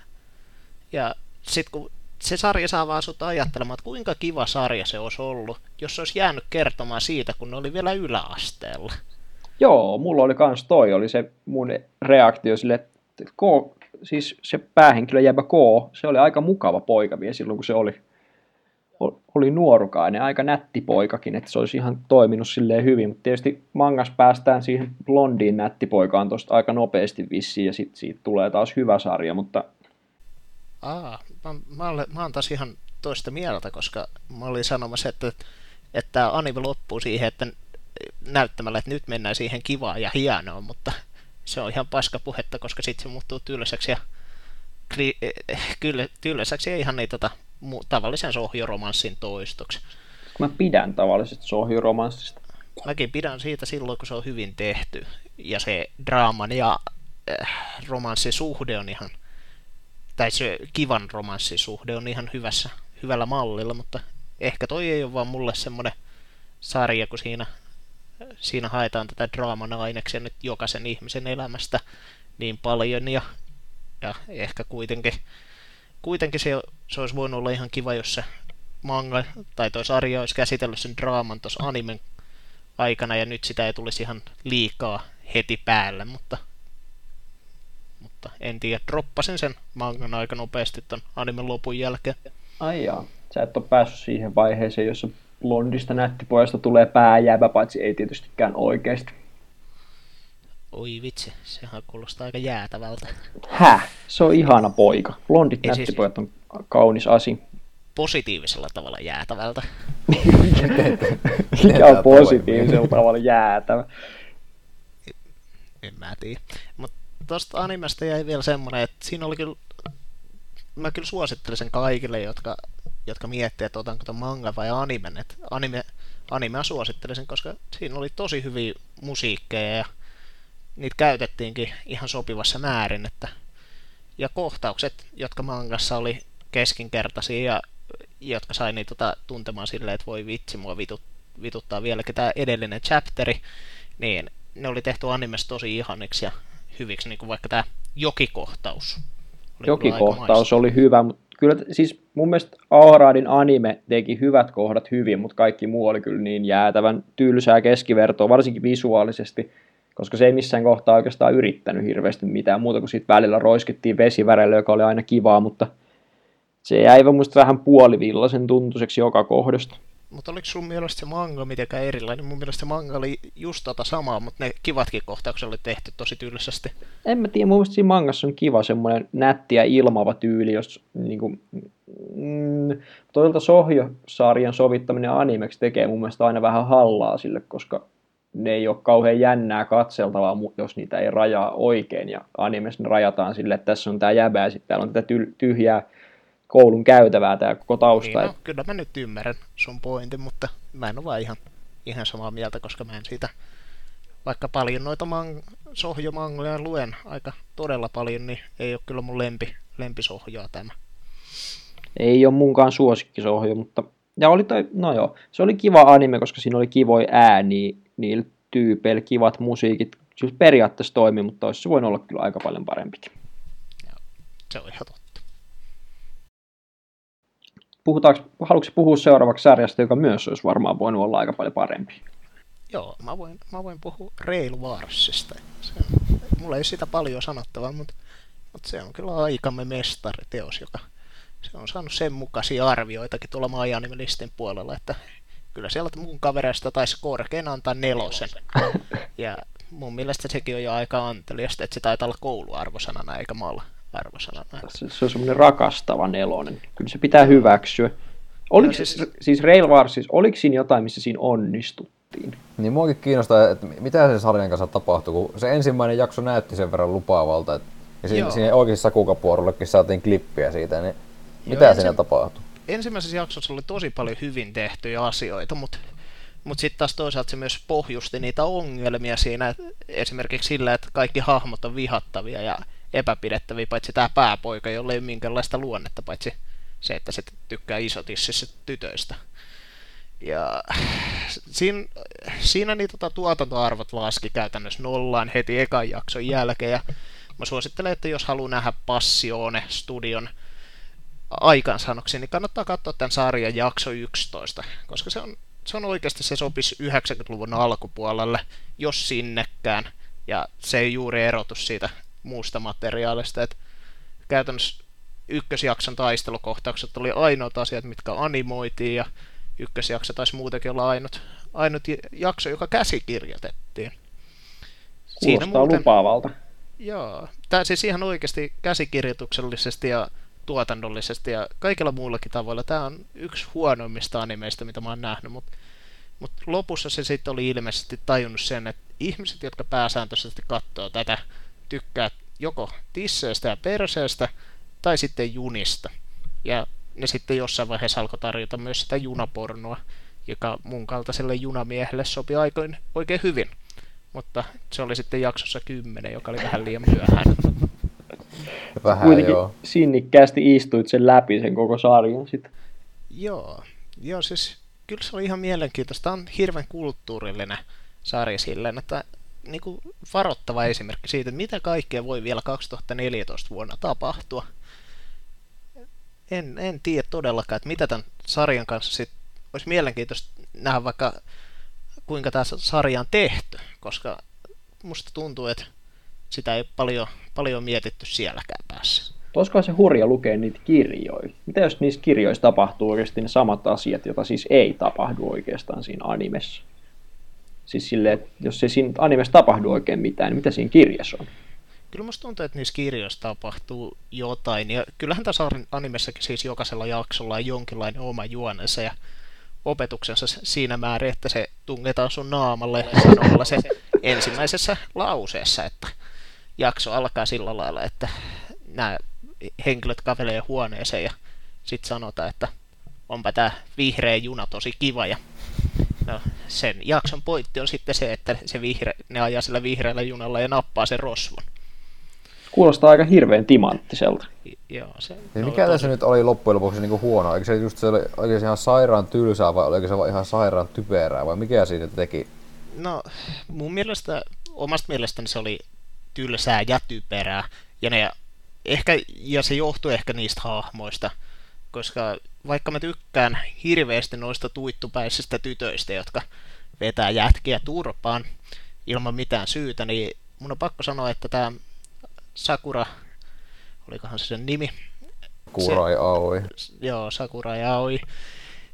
S3: ja sitten kun se sarja saa vaan sut ajattelemaan, että kuinka kiva sarja se olisi ollut, jos se olisi jäänyt kertomaan siitä, kun ne oli vielä yläasteella.
S2: Joo, mulla oli kans toi, oli se mun reaktio sille, että K, siis se päähenkilö jäbä K, se oli aika mukava poika vielä silloin, kun se oli, oli nuorukainen, aika nätti poikakin, että se olisi ihan toiminut silleen hyvin, mutta tietysti mangas päästään siihen blondiin nättipoikaan tosta aika nopeasti vissiin, ja sitten siitä tulee taas hyvä sarja, mutta...
S3: Aa, mä, mä, olen, mä olen taas ihan toista mieltä, koska mä olin sanomassa, että, että anime loppuu siihen, että näyttämällä, että nyt mennään siihen kivaan ja hienoon, mutta se on ihan paska puhetta, koska sitten se muuttuu tylsäksi ja kyllä, tylsäksi ja ihan niin tota, tavallisen sohjoromanssin toistoksi.
S2: Mä pidän tavallisesta sohjoromanssista.
S3: Mäkin pidän siitä silloin, kun se on hyvin tehty. Ja se draaman ja äh, romanssisuhde on ihan, tai se kivan romanssisuhde on ihan hyvässä, hyvällä mallilla, mutta ehkä toi ei ole vaan mulle semmoinen sarja, kun siinä siinä haetaan tätä draaman aineksia nyt jokaisen ihmisen elämästä niin paljon ja, ja ehkä kuitenkin, kuitenkin se, se olisi voinut olla ihan kiva, jos se manga tai toi sarja olisi käsitellyt sen draaman tuossa animen aikana ja nyt sitä ei tulisi ihan liikaa heti päälle, mutta, mutta en tiedä, droppasin sen mangan aika nopeasti ton animen lopun jälkeen.
S2: Ai jaa, sä et ole päässyt siihen vaiheeseen, jossa blondista nättipojasta tulee pääjäävä, paitsi ei tietystikään oikeasti.
S3: Oi vitsi, sehän kuulostaa aika jäätävältä.
S2: Häh? Se on ihana poika. Blondit ei, siis nättipojat on kaunis asi.
S3: Positiivisella tavalla jäätävältä.
S2: Mikä on positiivisella tavalla jäätävä?
S3: En mä tiedä. Mutta tosta animesta jäi vielä semmonen, että siinä oli kyllä mä kyllä suosittelen sen kaikille, jotka jotka miettii, että otanko tuon manga vai animen. Et anime, animea suosittelisin, koska siinä oli tosi hyviä musiikkeja ja niitä käytettiinkin ihan sopivassa määrin. Että, ja kohtaukset, jotka mangassa oli keskinkertaisia ja jotka sai niitä tota, tuntemaan silleen, että voi vitsi, mua vitut, vituttaa vieläkin tämä edellinen chapteri, niin ne oli tehty animessa tosi ihaniksi ja hyviksi, niin kuin vaikka tämä jokikohtaus.
S2: Jokikohtaus oli hyvä, mutta kyllä siis mun mielestä Aoradin anime teki hyvät kohdat hyvin, mutta kaikki muu oli kyllä niin jäätävän tylsää keskivertoa, varsinkin visuaalisesti, koska se ei missään kohtaa oikeastaan yrittänyt hirveästi mitään muuta kuin siitä välillä roiskittiin vesivärellä, joka oli aina kivaa, mutta se jäi mun vähän puolivillaisen tuntuiseksi joka kohdasta.
S3: Mutta oliko sun mielestä se manga mitenkään erilainen? Mun mielestä se manga oli just tota samaa, mutta ne kivatkin kohtaukset oli tehty tosi tylsästi.
S2: En mä tiedä, mun mielestä siinä mangassa on kiva semmoinen nätti ja ilmava tyyli, jos niin kuin, mm, toisaalta Sohjo-sarjan sovittaminen animeksi tekee mun mielestä aina vähän hallaa sille, koska ne ei ole kauhean jännää katseltavaa, jos niitä ei rajaa oikein. Ja animessa ne rajataan sille, että tässä on tämä jäbä ja sitten täällä on tätä tyhjää koulun käytävää tämä koko tausta. Niin,
S3: no, kyllä mä nyt ymmärrän sun pointin, mutta mä en ole vaan ihan, ihan samaa mieltä, koska mä en siitä, vaikka paljon noita mang- sohjomangoja luen aika todella paljon, niin ei ole kyllä mun lempi, lempisohjoa tämä.
S2: Ei ole munkaan suosikkisohjo, mutta ja oli toi, no joo, se oli kiva anime, koska siinä oli kivoi ääni niillä tyypeillä, kivat musiikit. Siis periaatteessa toimi, mutta olisi se voinut olla kyllä aika paljon parempikin.
S3: Joo, se on ihan totta
S2: puhutaanko, haluatko puhua seuraavaksi sarjasta, joka myös olisi varmaan voinut olla aika paljon parempi?
S3: Joo, mä voin, mä voin puhua Rail Warsista. Se, mulla ei sitä paljon sanottavaa, mutta, mutta se on kyllä aikamme mestariteos, joka se on saanut sen mukaisia arvioitakin tuolla Maajanimelistin puolella, että kyllä sieltä mun kavereista taisi korkein antaa nelosen. Ja mun mielestä sekin on jo aika anteliasta, että se taitaa olla kouluarvosanana eikä maalla arvosanana.
S2: Se, se on semmoinen rakastava nelonen. Kyllä se pitää hyväksyä. Oliko, no, siis, siis Rail Wars, siis, oliko siinä jotain, missä siinä onnistuttiin?
S1: Niin muakin kiinnostaa, että mitä se sarjan kanssa tapahtui, kun se ensimmäinen jakso näytti sen verran lupaavalta, että ja siinä, siinä oikeassa kukapuorullekin saatiin klippiä siitä, niin mitä Joo, siinä ensi... tapahtui?
S3: Ensimmäisessä jaksossa oli tosi paljon hyvin tehtyjä asioita, mutta mutta sitten taas toisaalta se myös pohjusti niitä ongelmia siinä, esimerkiksi sillä, että kaikki hahmot on vihattavia ja epäpidettäviä, paitsi tämä pääpoika, jolle ei ole minkäänlaista luonnetta, paitsi se, että se tykkää isotississa tytöistä. Ja siinä, siinä niin tota, tuotantoarvot laski käytännössä nollaan heti ekan jakson jälkeen. Ja mä suosittelen, että jos haluaa nähdä Passione studion aikansaannoksia, niin kannattaa katsoa tämän sarjan jakso 11, koska se on, se on oikeasti, se sopisi 90-luvun alkupuolelle, jos sinnekään, ja se ei juuri erotu siitä muusta materiaalista, että käytännössä ykkösjakson taistelukohtaukset oli ainoat asiat, mitkä animoitiin, ja ykkösjakso taisi muutenkin olla ainut, ainut jakso, joka käsikirjoitettiin.
S2: Kuulostaa Siinä muuten, lupaavalta.
S3: Joo, tämä siis ihan oikeasti käsikirjoituksellisesti ja tuotannollisesti ja kaikilla muullakin tavoilla. Tämä on yksi huonoimmista animeista, mitä mä oon nähnyt, mutta mut lopussa se sitten oli ilmeisesti tajunnut sen, että ihmiset, jotka pääsääntöisesti katsoo tätä, tykkää joko tisseistä ja perseestä tai sitten junista. Ja ne sitten jossain vaiheessa alkoi tarjota myös sitä junapornoa, joka mun kaltaiselle junamiehelle sopi aikoin oikein hyvin. Mutta se oli sitten jaksossa 10, joka oli vähän liian myöhään.
S2: Vähän Kuitenkin joo. sinnikkäästi istuit sen läpi sen koko sarjan sitten.
S3: Joo, joo siis kyllä se oli ihan mielenkiintoista. Tämä on hirveän kulttuurillinen sarja silleen, että niin kuin varoittava esimerkki siitä, mitä kaikkea voi vielä 2014 vuonna tapahtua. En, en tiedä todellakaan, että mitä tämän sarjan kanssa sit olisi mielenkiintoista nähdä vaikka kuinka tämä sarja on tehty, koska musta tuntuu, että sitä ei paljon, paljon mietitty sielläkään päässä.
S2: Olisiko se hurja lukea niitä kirjoja? Mitä jos niissä kirjoissa tapahtuu oikeasti ne samat asiat, joita siis ei tapahdu oikeastaan siinä animessa? Siis sille, että jos ei siinä animessa tapahdu oikein mitään, niin mitä siinä kirjassa on?
S3: Kyllä musta tuntuu, että niissä kirjoissa tapahtuu jotain. Ja kyllähän tässä animessakin siis jokaisella jaksolla on jonkinlainen oma juonensa ja opetuksensa siinä määrin, että se tungetaan sun naamalle sanomalla se ensimmäisessä lauseessa, että jakso alkaa sillä lailla, että nämä henkilöt kävelee huoneeseen ja sitten sanotaan, että onpa tämä vihreä juna tosi kiva ja no, sen jakson pointti on sitten se, että se vihre, ne ajaa sillä vihreällä junalla ja nappaa sen rosvon.
S2: Kuulostaa aika hirveän timanttiselta.
S3: Joo, se
S1: niin mikä tässä nyt oli loppujen lopuksi niin huono? Eikö se just se oli, oli se ihan sairaan tylsää vai oliko se ihan sairaan typerää vai mikä siitä teki?
S3: No mun mielestä, omasta mielestäni se oli tylsää ja typerää. Ja, ne, ehkä, ja se johtuu ehkä niistä hahmoista, koska vaikka mä tykkään hirveästi noista tuittupäisistä tytöistä, jotka vetää jätkiä turpaan ilman mitään syytä, niin mun on pakko sanoa, että tämä Sakura, olikohan se sen nimi?
S1: Sakurai se, Aoi.
S3: Joo, Sakurai Aoi.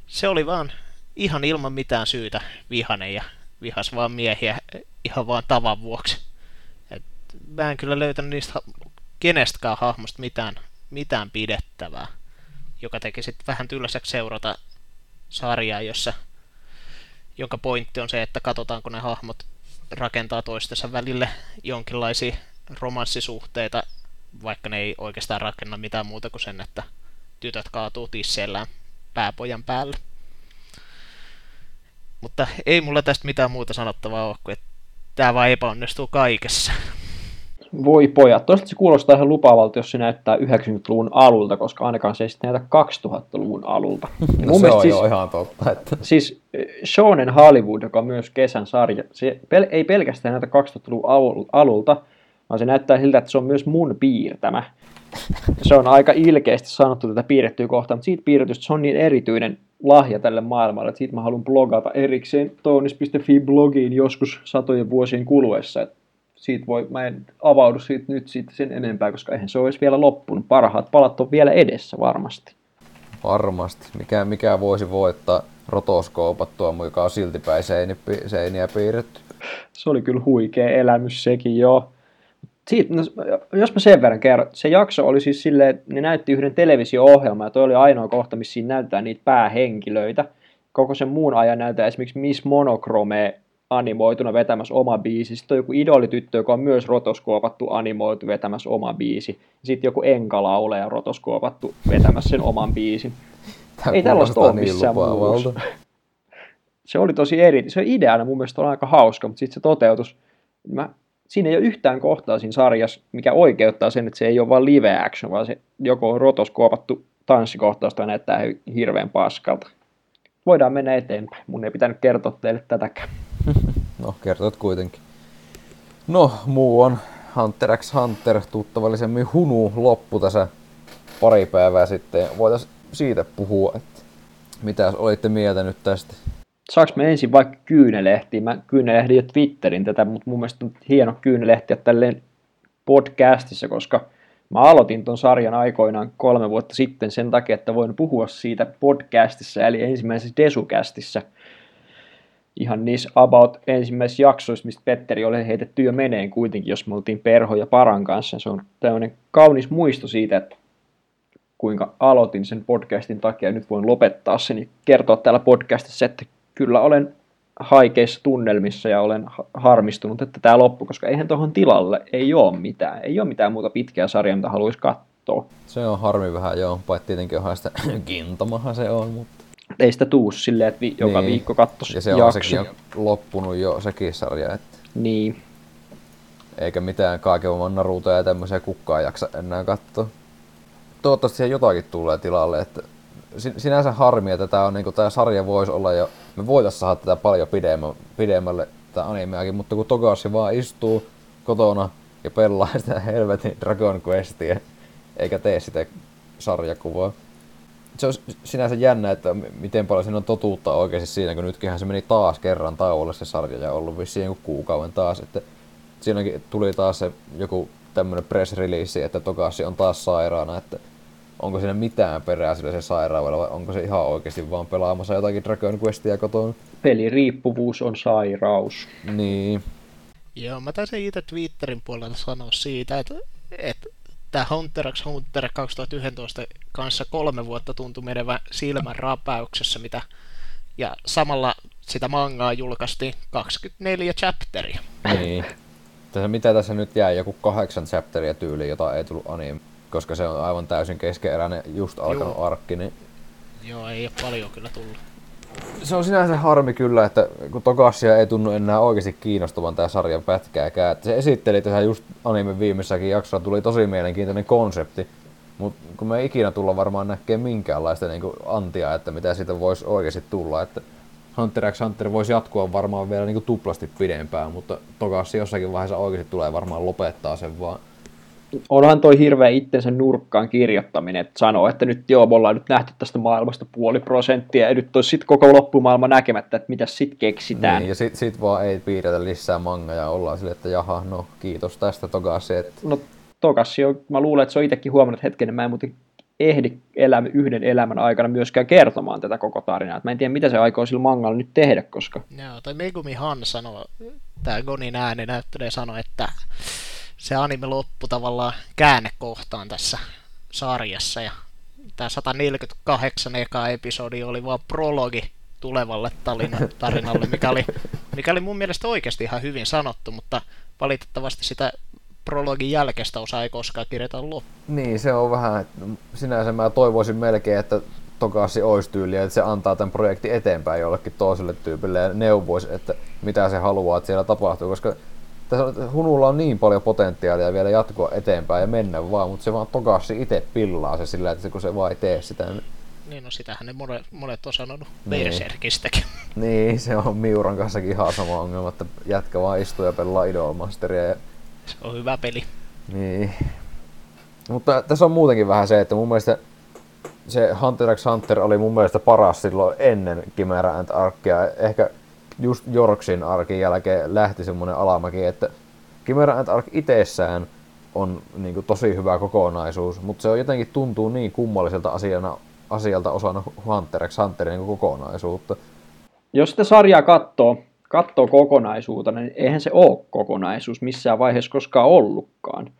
S3: Se oli vaan ihan ilman mitään syytä vihane ja vihas vaan miehiä ihan vaan tavan vuoksi mä en kyllä löytänyt niistä kenestäkään hahmosta mitään, mitään pidettävää, joka teki sitten vähän tylsäksi seurata sarjaa, jossa, jonka pointti on se, että katsotaanko ne hahmot rakentaa toistensa välille jonkinlaisia romanssisuhteita, vaikka ne ei oikeastaan rakenna mitään muuta kuin sen, että tytöt kaatuu tisseellään pääpojan päälle. Mutta ei mulla tästä mitään muuta sanottavaa ole, kuin että tämä vaan epäonnistuu kaikessa.
S2: Voi pojat. Toisaalta se kuulostaa ihan lupaavalta, jos se näyttää 90-luvun alulta, koska ainakaan se ei sitten näytä 2000-luvun alulta.
S1: Ja no mun se on siis, jo ihan totta. Että...
S2: Siis eh, Shonen Hollywood, joka on myös kesän sarja, se pel- ei pelkästään näytä 2000-luvun alulta, vaan se näyttää siltä, että se on myös mun piirtämä. Se on aika ilkeästi sanottu tätä piirrettyä kohtaa, mutta siitä piirretystä se on niin erityinen lahja tälle maailmalle, että siitä mä haluan blogata erikseen tonis.fi blogiin joskus satojen vuosien kuluessa, että siitä voi, mä en avaudu siitä nyt siitä sen enempää, koska eihän se olisi vielä loppunut. Parhaat palat on vielä edessä varmasti.
S1: Varmasti. Mikä, mikä voisi voittaa rotoskoopattua, joka on silti päin seiniä piirretty.
S2: Se oli kyllä huikea elämys sekin, joo. Siitä, no, jos mä sen verran kerron, se jakso oli siis silleen, että ne näytti yhden televisio-ohjelman, ja toi oli ainoa kohta, missä siinä näyttää niitä päähenkilöitä. Koko sen muun ajan näyttää esimerkiksi Miss Monochrome animoituna vetämässä oma biisi. Sitten on joku idolityttö, joka on myös rotoskoopattu animoitu vetämässä oma biisi. Sitten joku ja rotoskoopattu vetämässä sen oman biisin. Tämä Ei tällaista ole niin missään muussa. Se oli tosi eri. Se ideana mun mielestä on aika hauska, mutta sitten se toteutus. Mä, siinä ei ole yhtään kohtaa siinä sarjassa, mikä oikeuttaa sen, että se ei ole vain live action, vaan se joko on rotoskoopattu tanssikohtausta näyttää hirveän paskalta. Voidaan mennä eteenpäin. Mun ei pitänyt kertoa teille tätäkään.
S1: No, kertoit kuitenkin. No, muu on Hunter x Hunter, tuttavallisemmin Hunu, loppu tässä pari päivää sitten. Voitaisiin siitä puhua, että mitä olitte mieltä nyt tästä?
S2: Saanko me ensin vaikka kyynelehtiin? Mä kyynelehdin jo Twitterin tätä, mutta mun mielestä on hieno kyynelehtiä tälleen podcastissa, koska mä aloitin ton sarjan aikoinaan kolme vuotta sitten sen takia, että voin puhua siitä podcastissa, eli ensimmäisessä Desucastissa. Ihan niissä about ensimmäisissä jaksoissa, mistä Petteri oli heitetty jo meneen kuitenkin, jos me oltiin Perho ja Paran kanssa. Se on tämmöinen kaunis muisto siitä, että kuinka aloitin sen podcastin takia ja nyt voin lopettaa sen ja kertoa täällä podcastissa, että kyllä olen haikeissa tunnelmissa ja olen harmistunut, että tämä loppu, koska eihän tuohon tilalle ei ole mitään. Ei ole mitään muuta pitkää sarjaa, mitä haluaisi katsoa.
S1: Se on harmi vähän, joo. Paitsi tietenkin onhan sitä kintomahan se on, mutta...
S2: Ei sitä tuu silleen, että vi- joka niin. viikko katsoisi
S1: Ja se on sekin jo loppunut jo sekin sarja. Että...
S2: Niin.
S1: Eikä mitään Kaakevamon Naruto ja tämmöisiä kukkaa jaksa enää katsoa toivottavasti siihen jotakin tulee tilalle. Että sinänsä harmi, että tämä, on, niin tämä sarja voisi olla jo, me voitaisiin saada tätä paljon pidemmä, pidemmälle, tätä animeakin, mutta kun Togashi vaan istuu kotona ja pelaa sitä helvetin Dragon Questia, eikä tee sitä sarjakuvaa. Se on sinänsä jännä, että miten paljon siinä on totuutta oikeasti siinä, kun nytkinhän se meni taas kerran tauolle se sarja ja ollut vissiin joku kuukauden taas, että siinäkin tuli taas se joku tämmöinen press release, että Togashi on taas sairaana, että onko siinä mitään perää sillä se sairaudella vai onko se ihan oikeasti vaan pelaamassa jotakin Dragon Questia kotona?
S2: Peliriippuvuus on sairaus.
S1: Niin.
S3: Joo, mä taisin itse Twitterin puolella sanoa siitä, että, että tämä Hunter x Hunter 2011 kanssa kolme vuotta tuntui menevän silmän rapäyksessä, mitä, ja samalla sitä mangaa julkaistiin 24 chapteria.
S1: Niin. Tässä, mitä tässä nyt jää, joku kahdeksan chapteria tyyli, jota ei tullut anime koska se on aivan täysin keskeeräinen just alkanut Joo. arkki. Niin...
S3: Joo, ei ole paljon kyllä tullut.
S1: Se on sinänsä harmi kyllä, että kun Togasia ei tunnu enää oikeasti kiinnostavan tämä sarjan pätkääkään. Että se esitteli tässä just anime viimeissäkin jaksossa, tuli tosi mielenkiintoinen konsepti. Mutta kun me ei ikinä tulla varmaan näkee minkäänlaista niinku antia, että mitä siitä voisi oikeasti tulla. Että Hunter x Hunter voisi jatkua varmaan vielä niinku tuplasti pidempään, mutta Togassi jossakin vaiheessa oikeasti tulee varmaan lopettaa sen vaan
S2: onhan toi hirveä itsensä nurkkaan kirjoittaminen, että sanoo, että nyt joo, me ollaan nyt nähty tästä maailmasta puoli prosenttia, ja nyt olisi sitten koko loppumaailma näkemättä, että mitä sitten keksitään.
S1: Niin, ja sitten sit vaan ei piirretä lisää manga, ja ollaan sille, että jaha, no kiitos tästä Togasi. Että...
S2: No Togasi, on, mä luulen, että se on itsekin huomannut, että hetken, mä en muuten ehdi elämä, yhden elämän aikana myöskään kertomaan tätä koko tarinaa. Et mä en tiedä, mitä se aikoo sillä mangalla nyt tehdä, koska...
S3: Joo, tai Megumi Han sanoo, tämä Gonin ääninäyttelijä sanoi, että se anime loppu tavallaan käännekohtaan tässä sarjassa ja tämä 148 eka episodi oli vaan prologi tulevalle tarinalle, mikä oli, mikä oli mun mielestä oikeasti ihan hyvin sanottu, mutta valitettavasti sitä prologin jälkeistä osaa ei koskaan kirjata loppuun.
S1: Niin, se on vähän, sinänsä mä toivoisin melkein, että Tokasi olisi tyyliä, että se antaa tämän projektin eteenpäin jollekin toiselle tyypille ja neuvoisi, että mitä se haluaa, että siellä tapahtuu, koska tässä Hunulla on niin paljon potentiaalia vielä jatkoa eteenpäin ja mennä vaan, mutta se vaan Togashi itse pillaa se sillä, että se, kun se vaan ei tee sitä. Niin,
S3: niin no sitähän ne monet, monet on sanonut niin. Berserkistäkin.
S1: Niin, se on Miuran kanssakin ihan sama ongelma, että jätkä vaan istuu ja pelaa Idolmasteria. Ja...
S3: Se on hyvä peli.
S1: Niin. Mutta tässä on muutenkin vähän se, että mun mielestä se Hunter x Hunter oli mun mielestä paras silloin ennen Chimera and Arkia. Ehkä just Jorksin arkin jälkeen lähti semmoinen alamäki, että Chimera and Ark itsessään on niin kuin, tosi hyvä kokonaisuus, mutta se on jotenkin tuntuu niin kummalliselta asiana, asialta osana Hunter x Hunterin niin kokonaisuutta.
S2: Jos sitä sarjaa katsoo, katsoo kokonaisuutena, niin eihän se ole kokonaisuus missään vaiheessa koskaan ollutkaan.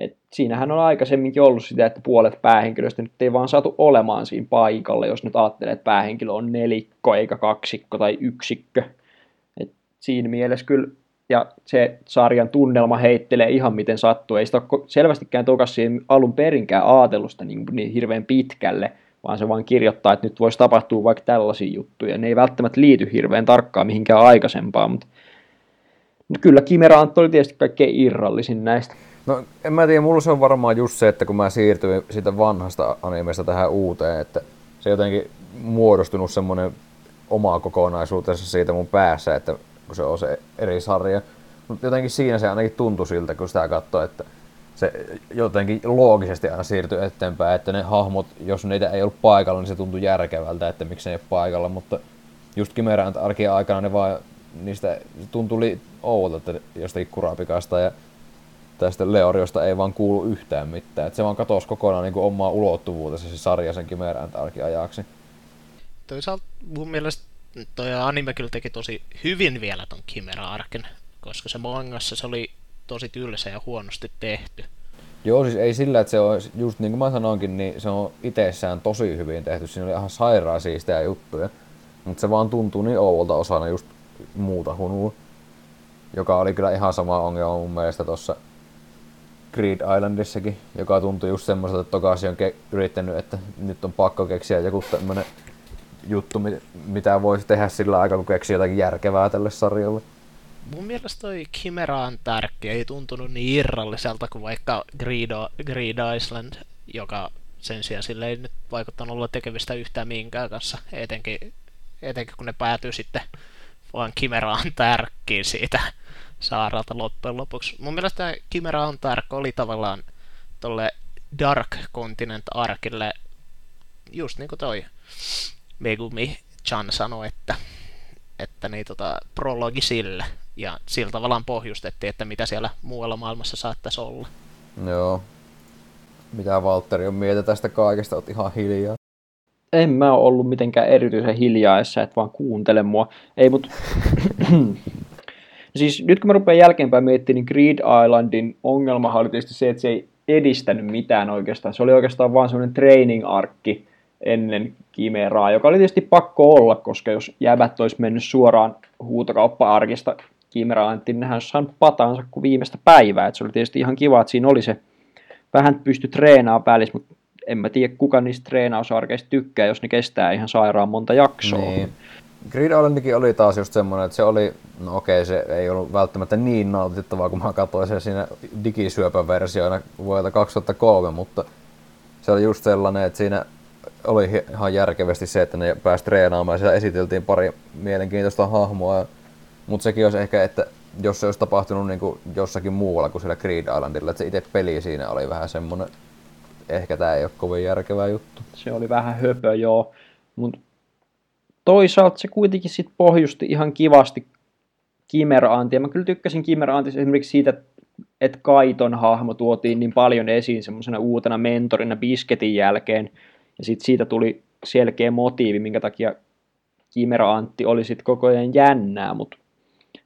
S2: Et siinähän on aikaisemminkin ollut sitä, että puolet päähenkilöistä nyt ei vaan saatu olemaan siinä paikalla, jos nyt ajattelee, että päähenkilö on nelikko eikä kaksikko tai yksikkö. Et siinä mielessä kyllä, ja se sarjan tunnelma heittelee ihan miten sattuu. Ei sitä ole selvästikään tokas siihen alun perinkään aatelusta niin, niin hirveän pitkälle, vaan se vaan kirjoittaa, että nyt voisi tapahtua vaikka tällaisia juttuja. Ne ei välttämättä liity hirveän tarkkaan mihinkään aikaisempaan, mutta kyllä Kimerant oli tietysti kaikkein irrallisin näistä.
S1: No en mä tiedä, mulla se on varmaan just se, että kun mä siirtyin siitä vanhasta animesta tähän uuteen, että se jotenkin muodostunut semmoinen oma kokonaisuutensa siitä mun päässä, että kun se on se eri sarja. Mutta jotenkin siinä se ainakin tuntui siltä, kun sitä katsoi, että se jotenkin loogisesti aina siirtyi eteenpäin, että ne hahmot, jos niitä ei ollut paikalla, niin se tuntui järkevältä, että miksi ne ei ole paikalla, mutta just Kimerant arkien aikana ne vaan, niistä tuntui oudolta jostakin kurapikasta ja tästä Leoriosta ei vaan kuulu yhtään mitään. Et se vaan katosi kokonaan niin kuin omaa ulottuvuutensa se sarja sen Kimerant ajaksi.
S3: Toisaalta mun mielestä toi anime kyllä teki tosi hyvin vielä ton Chimera-arkin, koska se mangassa se oli tosi tylsä ja huonosti tehty.
S1: Joo, siis ei sillä, että se on, just niin kuin mä sanoinkin, niin se on itsessään tosi hyvin tehty. Siinä oli ihan sairaan siistejä juttuja. Mutta se vaan tuntuu niin ouvolta osana just muuta hunua. Joka oli kyllä ihan sama ongelma mun mielestä tuossa Creed Islandissakin, joka tuntui just semmoiselta, että Tokashi on ke- yrittänyt, että nyt on pakko keksiä joku tämmönen juttu, mitä voisi tehdä sillä aikaa, kun keksii jotakin järkevää tälle sarjalle.
S3: Mun mielestä toi Chimeraan tärkeä. Ei tuntunut niin irralliselta kuin vaikka Greed, Greed Island, joka sen sijaan sille ei nyt vaikuttanut olla tekemistä yhtään minkään kanssa, etenkin, etenkin kun ne päätyy sitten vaan Chimeraan tärkkiin siitä saaralta loppujen lopuksi. Mun mielestä Chimeraan tärkkä oli tavallaan tolle Dark Continent arkille just niin kuin toi Megumi Chan sanoi, että, että niin tota, prologi sille. Ja sillä tavallaan pohjustettiin, että mitä siellä muualla maailmassa saattaisi olla.
S1: Joo. Mitä Valtteri on mieltä tästä kaikesta? Oot ihan hiljaa.
S2: En mä ole ollut mitenkään erityisen hiljaissa, että vaan kuuntele mua. Ei, mut... siis nyt kun mä rupean jälkeenpäin miettimään, niin Greed Islandin ongelma oli tietysti se, että se ei edistänyt mitään oikeastaan. Se oli oikeastaan vaan semmoinen training-arkki, ennen Kimeraa, joka oli tietysti pakko olla, koska jos jäbät olisi mennyt suoraan huutokauppa-arkista Kimeraan, niin nehän saanut patansa kuin viimeistä päivää. Et se oli tietysti ihan kiva, että siinä oli se vähän pysty treenaamaan välissä, mutta en mä tiedä kuka niistä treenausarkeista tykkää, jos ne kestää ihan sairaan monta jaksoa. Niin.
S1: Grid Islandikin oli taas just semmoinen, että se oli, no okei, se ei ollut välttämättä niin nautittavaa, kun mä katsoin sen siinä digisyöpäversioina vuodelta 2003, mutta se oli just sellainen, että siinä oli ihan järkevästi se, että ne pääsi treenaamaan ja siellä esiteltiin pari mielenkiintoista hahmoa. Mutta sekin olisi ehkä, että jos se olisi tapahtunut niin kuin jossakin muualla kuin siellä Creed Islandilla, että se itse peli siinä oli vähän semmoinen, ehkä tämä ei ole kovin järkevä juttu.
S2: Se oli vähän höpö, joo. Mutta toisaalta se kuitenkin sit pohjusti ihan kivasti Kimera Antia. Mä kyllä tykkäsin Kimera Antissa esimerkiksi siitä, että Kaiton hahmo tuotiin niin paljon esiin semmoisena uutena mentorina Bisketin jälkeen. Ja sitten siitä tuli selkeä motiivi, minkä takia Kimera Antti oli sitten koko ajan jännää, mutta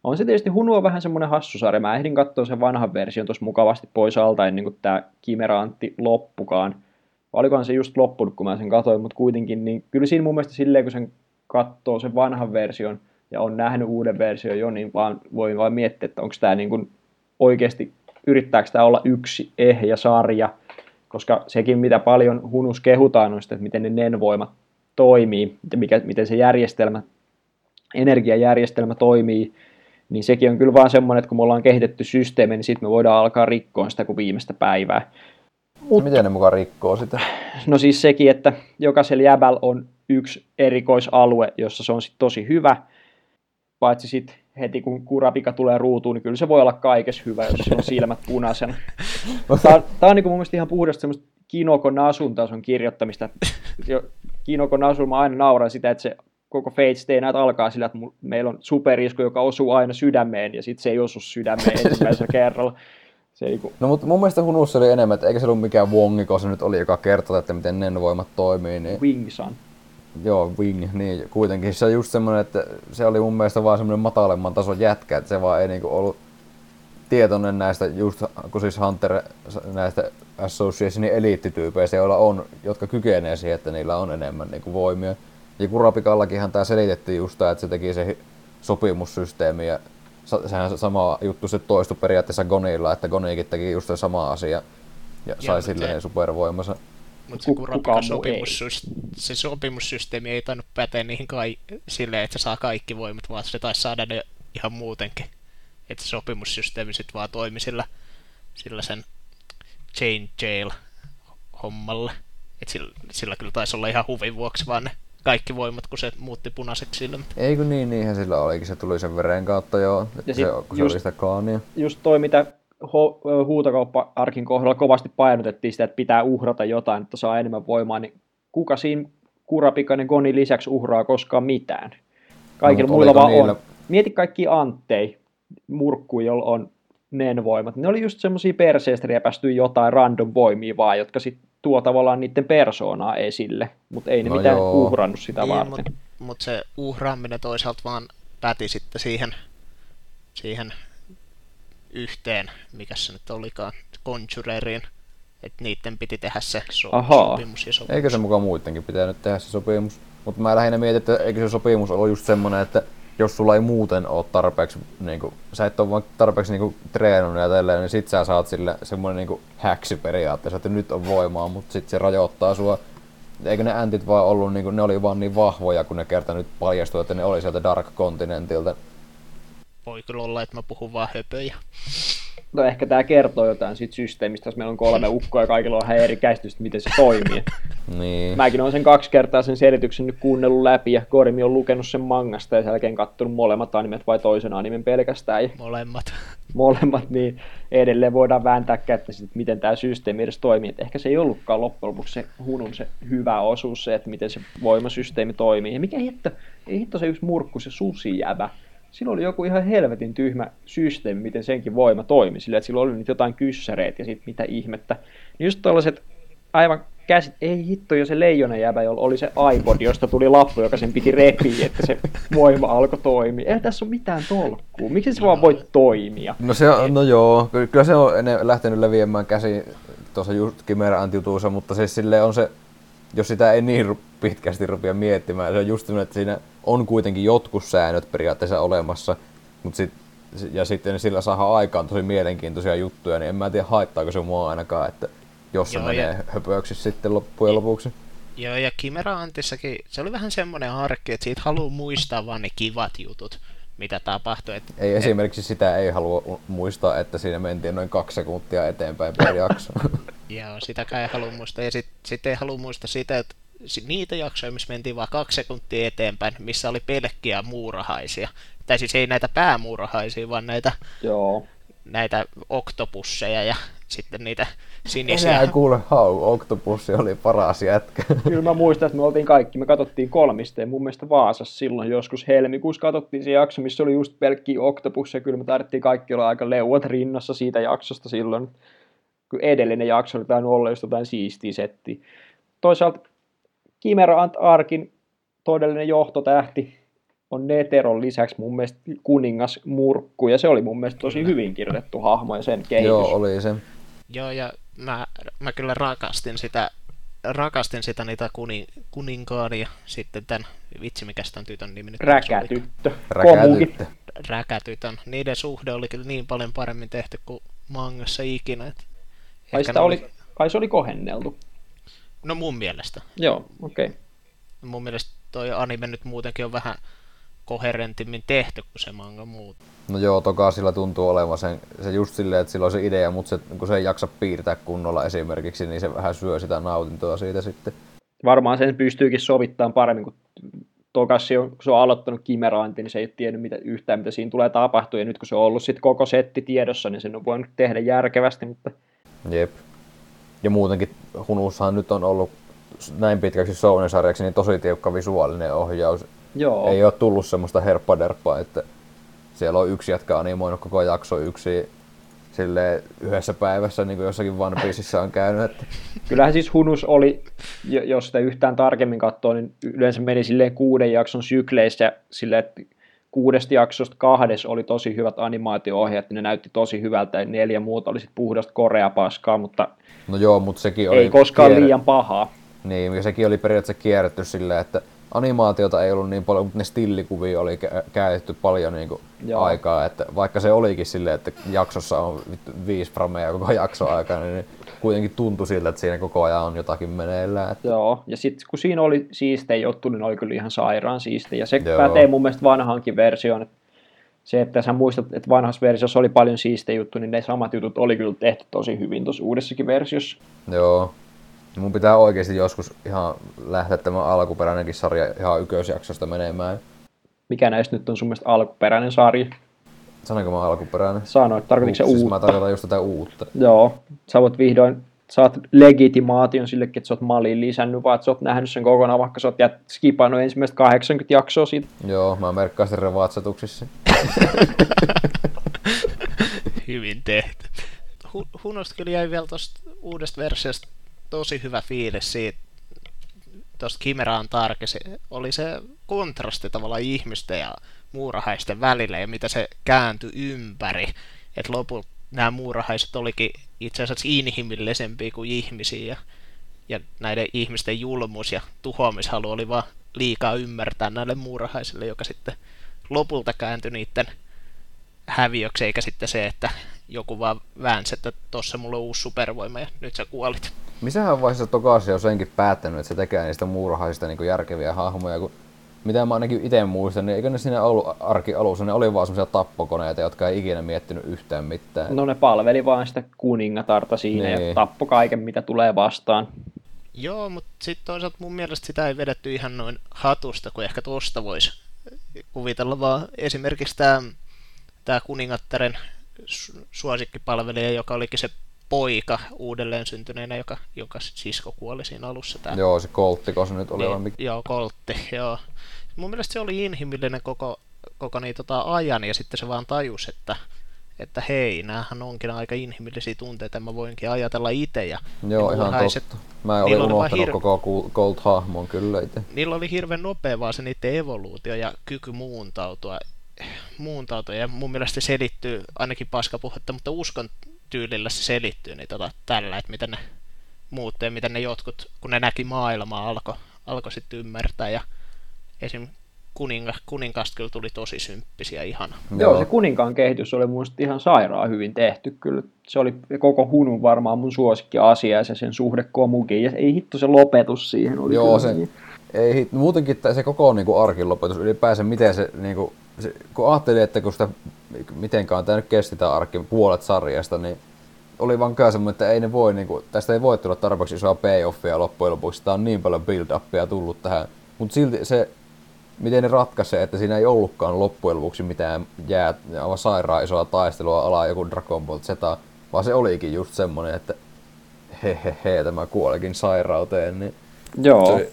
S2: on se tietysti Hunu on vähän semmoinen hassusarja. Mä ehdin katsoa sen vanhan version tuossa mukavasti pois alta ennen kuin tämä Kimera Antti loppukaan. Olikohan se just loppunut, kun mä sen katsoin, mutta kuitenkin, niin kyllä siinä mun mielestä silleen, kun sen katsoo sen vanhan version ja on nähnyt uuden version jo, niin vaan, voi vain miettiä, että onko tämä niin kuin oikeasti, yrittääkö tämä olla yksi ehjä sarja – koska sekin mitä paljon hunus kehutaan on sitä, että miten ne NEN-voimat toimii, mikä, miten se järjestelmä, energiajärjestelmä toimii, niin sekin on kyllä vaan semmoinen, että kun me ollaan kehitetty systeemi, niin sitten me voidaan alkaa rikkoa sitä kuin viimeistä päivää.
S1: Mutta, Miten ne mukaan rikkoo sitä?
S2: No siis sekin, että jokaisella jäbällä on yksi erikoisalue, jossa se on sit tosi hyvä, paitsi sitten heti kun kurapika tulee ruutuun, niin kyllä se voi olla kaikessa hyvä, jos se on silmät punaisena. Tämä on, tämä on niin kuin mun mielestä ihan puhdasta semmoista Kinoko Nasun tason kirjoittamista. Kinoko Nasun mä aina nauran sitä, että se koko Fate Stay näitä alkaa sillä, että meillä on superisku, joka osuu aina sydämeen, ja sitten se ei osu sydämeen ensimmäisellä kerralla. Se
S1: ei, kun... No mutta mun mielestä Hunussa oli enemmän, että eikä se ollut mikään wongiko se nyt oli, joka kertoo, että miten nen voimat toimii. Niin...
S2: Wingsan.
S1: Joo, Wing, niin kuitenkin se on just semmoinen, että se oli mun mielestä vaan semmoinen matalemman tason jätkä, että se vaan ei niinku ollut tietoinen näistä just, kun siis Hunter näistä Associationin eliittityypeistä, joilla on, jotka kykenee siihen, että niillä on enemmän niinku voimia. Ja Kurapikallakinhan tämä selitettiin just tämä, että se teki se sopimussysteemi ja sehän sama juttu se toistui periaatteessa Gonilla, että Gonikin teki just se sama asia ja sai silleen supervoimansa.
S3: Mutta se Kurapika sopimussysteemi, se sopimussysteemi ei tainnut päteä niihin kai, silleen, että se saa kaikki voimat, vaan se taisi saada ne ihan muutenkin. Että se sopimussysteemi sitten vaan toimi sillä sillä sen Chain Jail hommalle. Et sillä, sillä kyllä taisi olla ihan huvin vuoksi vaan ne kaikki voimat, kun se muutti punaiseksi sille.
S1: Ei kun niin, niinhän sillä olikin. Se tuli sen veren kautta joo, ja se, kun just, se oli sitä klaania.
S2: Just toi, mitä huutokauppa-arkin kohdalla kovasti painotettiin sitä, että pitää uhrata jotain, että saa enemmän voimaa, niin kuka siinä kurapikainen Goni lisäksi uhraa koskaan mitään? Kaikilla no, muilla vaan niillä... on. Mieti kaikki Anttei, murkku, jolla on nen voimat. Ne oli just semmoisia perseestä repästyä jotain random voimia vaan, jotka sitten tuo tavallaan niiden persoonaa esille, mutta ei ne no mitään joo. uhrannut sitä niin, varten.
S3: Mutta mut se uhraaminen toisaalta vaan päti sitten siihen, siihen yhteen, mikä se nyt olikaan, Conjureriin, että niiden piti tehdä se so- sopimus ja sopimus.
S1: Eikö se mukaan muidenkin pitänyt tehdä se sopimus? Mutta mä lähinnä mietin, että eikö se sopimus ollut just semmoinen, että jos sulla ei muuten ole tarpeeksi, niin kuin, sä et ole vaan tarpeeksi niin kuin, treenannut ja tälleen, niin sit sä saat sille semmoinen niin häksy periaatteessa, että nyt on voimaa, mutta sit se rajoittaa sua. Eikö ne antit vaan ollut, niin kuin, ne oli vaan niin vahvoja, kun ne kerta nyt paljastui, että ne oli sieltä Dark Continentilta.
S3: Voi kyllä olla, että mä puhun vaan höpöjä.
S2: No ehkä tämä kertoo jotain siitä systeemistä, jos meillä on kolme ukkoa ja kaikilla on ihan eri käsitystä, miten se toimii.
S1: niin.
S2: Mäkin olen sen kaksi kertaa sen selityksen nyt kuunnellut läpi ja Korimi on lukenut sen mangasta ja sen jälkeen katsonut molemmat animet vai toisen animen pelkästään. Ja
S3: molemmat.
S2: Molemmat, niin edelleen voidaan vääntää kättä että miten tämä systeemi edes toimii. Et ehkä se ei ollutkaan loppujen lopuksi se hunun se hyvä osuus, se, että miten se voimasysteemi toimii. Ja mikä hitto, ei hitto se yksi murkku, se susijävä sillä oli joku ihan helvetin tyhmä systeemi, miten senkin voima toimi. Sillä, että sillä oli nyt jotain kyssäreitä ja sitten mitä ihmettä. Niin just tällaiset aivan käsit, ei hitto, jo se leijona jäbä, jolla oli se iPod, josta tuli lappu, joka sen piti repiä, että se voima alkoi toimia. Ei tässä ole mitään tolkkua. Miksi se vaan voi toimia?
S1: No, se on, no joo, kyllä se on lähtenyt leviämään käsi tuossa just Chimera Antiutuussa, mutta siis sille on se, jos sitä ei niin pitkästi rupia miettimään, se on just sellainen, että siinä on kuitenkin jotkut säännöt periaatteessa olemassa, mutta sit, ja sitten sillä saa aikaan tosi mielenkiintoisia juttuja, niin en mä tiedä haittaako se mua ainakaan, että jos se Joo, menee ja... sitten loppujen lopuksi.
S3: Joo, ja Kimera Antissakin, se oli vähän semmoinen arkki, että siitä haluaa muistaa vaan ne kivat jutut, mitä tapahtui. Että,
S1: ei esimerkiksi et... sitä ei halua muistaa, että siinä mentiin noin kaksi sekuntia eteenpäin per jakso.
S3: Joo, sitäkään ei halua muistaa. Ja sitten sit ei halua muistaa sitä, että niitä jaksoja, missä mentiin vain kaksi sekuntia eteenpäin, missä oli pelkkiä muurahaisia. Tai siis ei näitä päämuurahaisia, vaan näitä,
S2: Joo.
S3: näitä oktopusseja ja sitten niitä sinisiä.
S1: Enää kuule hau, oktopussi oli paras jätkä.
S2: Kyllä mä muistan, että me oltiin kaikki, me katsottiin kolmisteen mun mielestä Vaasassa silloin joskus helmikuussa katsottiin se jakso, missä oli just pelkkiä oktopusseja. Kyllä me tarvittiin kaikki olla aika leuat rinnassa siitä jaksosta silloin. Kun edellinen jakso oli tainnut olla just jotain siistiä settiä. Toisaalta Kimera Ant Arkin todellinen johtotähti on Neteron lisäksi mun mielestä kuningas Murkku, ja se oli mun mielestä tosi hyvin kirjoitettu hahmo ja sen kehitys.
S1: Joo, oli se.
S3: Joo, ja mä, mä kyllä rakastin sitä, rakastin sitä niitä kunin, kuninkaan ja sitten tämän, vitsi mikä sitä on tytön nimi nyt.
S2: Räkätyttö.
S1: Räkätyttö.
S3: Räkätytön. Niiden suhde oli kyllä niin paljon paremmin tehty kuin mangassa ikinä. Että
S2: kai, sitä oli, kai se oli kohenneltu.
S3: No mun mielestä.
S2: Joo, okei. Okay.
S3: Mun mielestä toi anime nyt muutenkin on vähän koherentimmin tehty kuin se manga muut.
S1: No joo, toka sillä tuntuu olevan se, se just silleen, että sillä on se idea, mutta se, kun se ei jaksa piirtää kunnolla esimerkiksi, niin se vähän syö sitä nautintoa siitä sitten.
S2: Varmaan sen pystyykin sovittamaan paremmin, kun Tokassi on, kun se on aloittanut kimeraanti, niin se ei tiedä mitä, yhtään, mitä siinä tulee tapahtua. Ja nyt kun se on ollut sit koko setti tiedossa, niin sen on voinut tehdä järkevästi. Mutta...
S1: Jep. Ja muutenkin Hunussahan nyt on ollut näin pitkäksi Sony-sarjaksi niin tosi tiukka visuaalinen ohjaus.
S2: Joo.
S1: Ei ole tullut semmoista herppaderppaa, että siellä on yksi jätkä animoinut koko jakso yksi sille yhdessä päivässä, niin kuin jossakin One Pieceissa on käynyt. Että...
S2: Kyllähän siis Hunus oli, jos sitä yhtään tarkemmin katsoo, niin yleensä meni silleen kuuden jakson sykleissä silleen, että kuudesta jaksosta kahdes oli tosi hyvät animaatio-ohjeet, ne näytti tosi hyvältä, ja neljä muuta oli sitten puhdasta korea-paskaa, mutta,
S1: no joo, mutta sekin oli
S2: ei koskaan kier... liian pahaa.
S1: Niin, ja sekin oli periaatteessa kierretty silleen, että animaatiota ei ollut niin paljon, mutta ne stillikuvia oli käytetty paljon niin kuin aikaa, että vaikka se olikin silleen, että jaksossa on viisi framea koko jakso aikana, niin kuitenkin tuntui siltä, että siinä koko ajan on jotakin meneillään. Että...
S2: Joo, ja sitten kun siinä oli siistejä juttu, niin oli kyllä ihan sairaan siistejä, ja se Joo. pätee mun mielestä vanhankin versioon, että se, että sä muistat, että vanhassa versiossa oli paljon siistejä juttu, niin ne samat jutut oli kyllä tehty tosi hyvin tuossa uudessakin versiossa.
S1: Joo. Mun pitää oikeasti joskus ihan lähteä tämä alkuperäinenkin sarja ihan ykkösjaksosta menemään.
S2: Mikä näistä nyt on sun mielestä alkuperäinen sarja?
S1: Sanoinko mä alkuperäinen?
S2: Sanoit, tarkoitiko se
S1: siis
S2: uutta?
S1: mä tarkoitan just tätä uutta.
S2: Joo, sä voit vihdoin, saat legitimaation sillekin, että sä oot maliin lisännyt, vaan että sä oot nähnyt sen kokonaan, vaikka sä oot jät, skipannut ensimmäistä 80 jaksoa siitä.
S1: Joo, mä merkkaan sen revatsatuksissa.
S3: Hyvin tehty. Hu- Hunosta kyllä jäi vielä tuosta uudesta versiosta tosi hyvä fiilis siitä, tuosta Kimeraan tarke, se oli se kontrasti tavallaan ihmisten ja muurahaisten välillä ja mitä se kääntyi ympäri. Että lopulta nämä muurahaiset olikin itse asiassa inhimillisempiä kuin ihmisiä ja, ja näiden ihmisten julmuus ja tuhoamishalu oli vaan liikaa ymmärtää näille muurahaisille, joka sitten lopulta kääntyi niiden häviöksi, eikä sitten se, että joku vaan väänsi, että tossa mulla on uusi supervoima ja nyt sä kuolit.
S1: Missähän vaiheessa Tokashi on senkin päättänyt, että se tekee niistä muurahaisista niin järkeviä hahmoja, kun mitä mä ainakin itse muistan, niin eikö ne siinä ollut arki alussa, ne oli vaan semmoisia tappokoneita, jotka ei ikinä miettinyt yhtään mitään.
S2: No ne palveli vaan sitä kuningatarta siinä niin. ja tappo kaiken, mitä tulee vastaan.
S3: Joo, mutta sitten toisaalta mun mielestä sitä ei vedetty ihan noin hatusta, kun ehkä tuosta voisi kuvitella vaan esimerkiksi tämä tää kuningattaren suosikkipalvelija, joka olikin se poika uudelleen syntyneenä, joka, joka sisko kuoli siinä alussa. Tää.
S1: Joo, se koltti, kun se nyt oli niin,
S3: mikä... Joo, koltti, joo. Mun mielestä se oli inhimillinen koko, koko niin, tota, ajan, ja sitten se vaan tajus, että, että hei, näähän onkin aika inhimillisiä tunteita, mä voinkin ajatella itse. Ja
S1: Joo, ihan haiset, totta. Mä olin unohtanut hir... koko Gold-hahmon kyllä itse.
S3: Niillä oli hirveän nopea vaan se niiden evoluutio ja kyky muuntautua. muuntautua. Ja mun mielestä se selittyy ainakin paskapuhetta, mutta uskon tyylillä se selittyy niin tota, tällä, että miten ne muuttuu ja miten ne jotkut, kun ne näki maailmaa, alkoi alko sitten ymmärtää. Ja esim. Kuninga, kuninkaasta kyllä tuli tosi symppisiä ihan.
S2: Joo, Joo, se kuninkaan kehitys oli mun ihan sairaan hyvin tehty kyllä. Se oli koko hunun varmaan mun suosikki asia ja se sen suhde komukin. Ja ei hitto se lopetus siihen oli
S1: Joo, se, niin. ei hit, muutenkin se koko niin kuin arkin lopetus ylipäänsä, miten se, niin kuin, se kun ajattelin, että kun sitä mitenkään tämä nyt kesti tämä arkki puolet sarjasta, niin oli vaan kyllä semmoinen, että ei ne voi, niin kuin, tästä ei voi tulla tarpeeksi isoa payoffia loppujen lopuksi. Tämä on niin paljon build-upia tullut tähän. Mutta silti se miten ne ratkaisee, että siinä ei ollutkaan loppujen lopuksi mitään jää aivan sairaan isoa taistelua ala joku Dragon Ball Z, vaan se olikin just semmonen, että he he he, tämä kuolekin sairauteen, niin
S2: Joo.
S1: Se,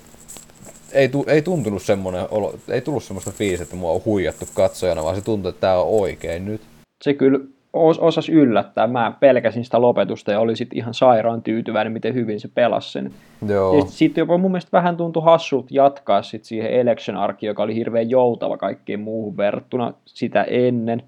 S1: ei, tu, ei tuntunut semmonen, ei tullut semmoista fiilistä, että mua on huijattu katsojana, vaan se tuntui, että tämä on oikein nyt.
S2: Se kyllä os, osas yllättää. Mä pelkäsin sitä lopetusta ja oli sitten ihan sairaan tyytyväinen, miten hyvin se pelasi sen.
S1: Joo.
S2: Sitten jopa mun mielestä vähän tuntui hassult jatkaa sit siihen election arki, joka oli hirveän joutava kaikkeen muuhun verrattuna sitä ennen.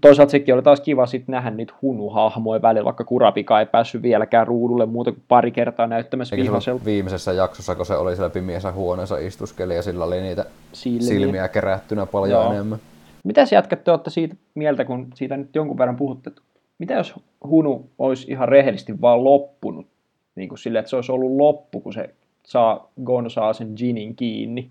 S2: Toisaalta sekin oli taas kiva sitten nähdä niitä hunuhahmoja välillä, vaikka Kurapika ei päässyt vieläkään ruudulle muuta kuin pari kertaa näyttämässä vihaselta.
S1: viimeisessä jaksossa, kun se oli siellä pimiässä huoneessa istuskeli ja sillä oli niitä silmiä, silmiä kerättynä paljon Joo. enemmän.
S2: Mitä sä jatkat, te olette siitä mieltä, kun siitä nyt jonkun verran puhutte, että mitä jos Hunu olisi ihan rehellisesti vaan loppunut, niin kuin sille, että se olisi ollut loppu, kun se saa, Gon saa sen Jinin kiinni,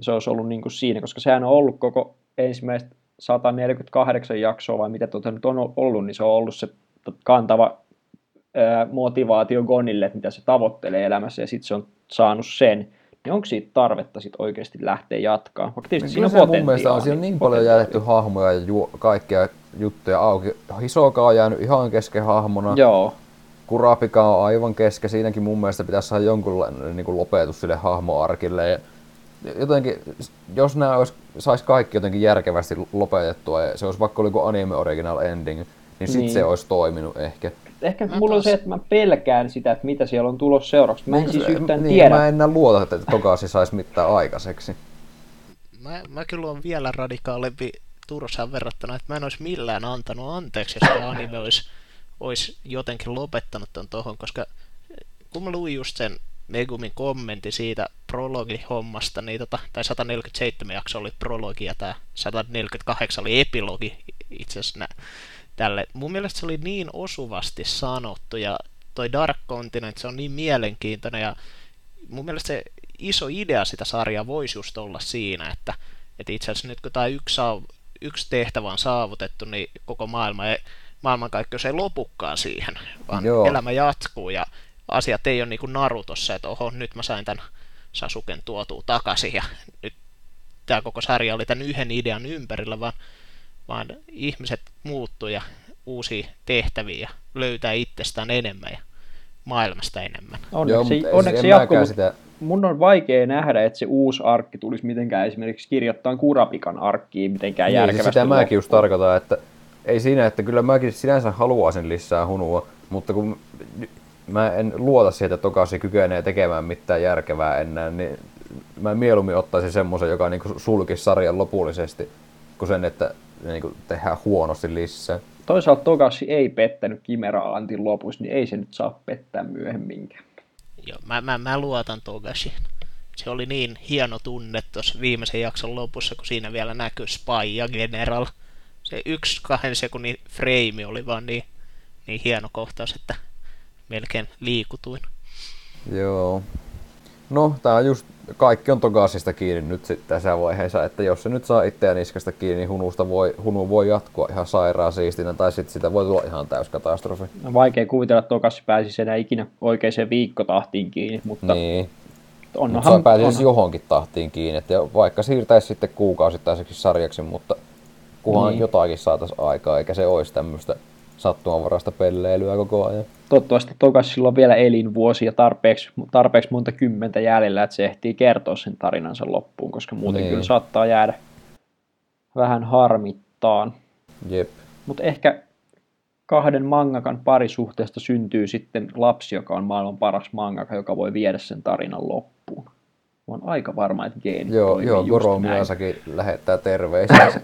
S2: se olisi ollut niin kuin siinä, koska sehän on ollut koko ensimmäistä 148 jaksoa, vai mitä tuota nyt on ollut, niin se on ollut se kantava ää, motivaatio Gonille, että mitä se tavoittelee elämässä, ja sitten se on saanut sen niin onko siitä tarvetta sit oikeasti lähteä jatkaa? Vaikka tietysti
S1: siinä
S2: on
S1: mun mielestä on siinä niin paljon jätetty hahmoja ja ju- kaikkia juttuja auki. Hisoka on jäänyt ihan kesken hahmona.
S2: Joo.
S1: Kurapika on aivan kesken. Siinäkin mun mielestä pitäisi saada jonkunlainen niin kuin lopetus sille hahmoarkille. Ja jotenkin, jos nämä olisi, sais kaikki jotenkin järkevästi lopetettua ja se olisi vaikka joku anime original ending, niin sitten niin. se olisi toiminut ehkä
S2: ehkä mä mulla taas... on se, että mä pelkään sitä, että mitä siellä on tulossa seuraavaksi. Mä en siis yhtään
S1: niin,
S2: tiedä.
S1: Mä en enää luota, että Tokasi saisi mitään aikaiseksi.
S3: Mä, mä kyllä on vielä radikaalimpi Tursaan verrattuna, että mä en olisi millään antanut anteeksi, jos tämä anime olisi, olisi jotenkin lopettanut ton tohon, koska kun mä luin just sen Megumin kommentti siitä prologi-hommasta, niin tota, tai 147 jakso oli prologi ja tämä 148 oli epilogi itse asiassa tälle. Mun mielestä se oli niin osuvasti sanottu ja toi Dark Continent, se on niin mielenkiintoinen ja mun mielestä se iso idea sitä sarjaa voisi just olla siinä, että, että itse asiassa nyt kun tämä yksi, yksi tehtävä on saavutettu, niin koko maailma ei, maailmankaikkeus ei lopukkaan siihen, vaan Joo. elämä jatkuu ja asiat ei ole niin kuin Narutossa, että oho, nyt mä sain tämän Sasuken tuotua takaisin ja nyt tämä koko sarja oli tämän yhden idean ympärillä, vaan, vaan ihmiset muuttuu ja uusia tehtäviä ja löytää itsestään enemmän ja maailmasta enemmän.
S2: Onneksi, Joo, onneksi se jatkuu, sitä... mun on vaikea nähdä, että se uusi arkki tulisi mitenkään esimerkiksi kirjoittaa Kurapikan arkkiin mitenkään niin, järkevästi.
S1: Sitä mäkin just tarkoitan, että ei siinä, että kyllä mäkin sinänsä haluaisin lisää hunua, mutta kun mä en luota siihen, että Tokasi kykenee tekemään mitään järkevää enää, niin mä mieluummin ottaisin semmoisen, joka niin sulkisi sarjan lopullisesti, kuin sen, että niin tehdään huonosti lisää.
S2: Toisaalta Togashi ei pettänyt Kimera Antin lopussa, niin ei se nyt saa pettää myöhemminkään.
S3: Joo, mä, mä, mä luotan Togashi. Se oli niin hieno tunne tuossa viimeisen jakson lopussa, kun siinä vielä näkyy Spy ja General. Se yksi kahden sekunnin frame oli vaan niin, niin hieno kohtaus, että melkein liikutuin.
S1: Joo. No, tää on just, kaikki on Togasista kiinni nyt sitten tässä vaiheessa, että jos se nyt saa itseään niskasta kiinni, niin hunusta voi, hunu voi jatkua ihan sairaan siistinä, tai sitten sitä voi tulla ihan täyskatastrofi.
S2: No, vaikea kuvitella, että Togasi pääsisi enää ikinä oikeaan viikkotahtiin kiinni, mutta...
S1: Niin. Onhan, mutta pääsisi on. johonkin tahtiin kiinni, että vaikka siirtäisi sitten kuukausittaiseksi sarjaksi, mutta kunhan niin. jotakin saataisiin aikaa, eikä se olisi tämmöistä sattumanvarasta pelleilyä koko ajan.
S2: Toivottavasti Tokasilla on vielä elinvuosia tarpeeksi, tarpeeksi monta kymmentä jäljellä, että se ehtii kertoa sen tarinansa loppuun, koska muuten niin. kyllä saattaa jäädä vähän harmittaan.
S1: Jep.
S2: Mutta ehkä kahden mangakan parisuhteesta syntyy sitten lapsi, joka on maailman paras mangaka, joka voi viedä sen tarinan loppuun. Mä oon aika varma, että geeni
S1: Joo, joo Goro lähettää terveisiä.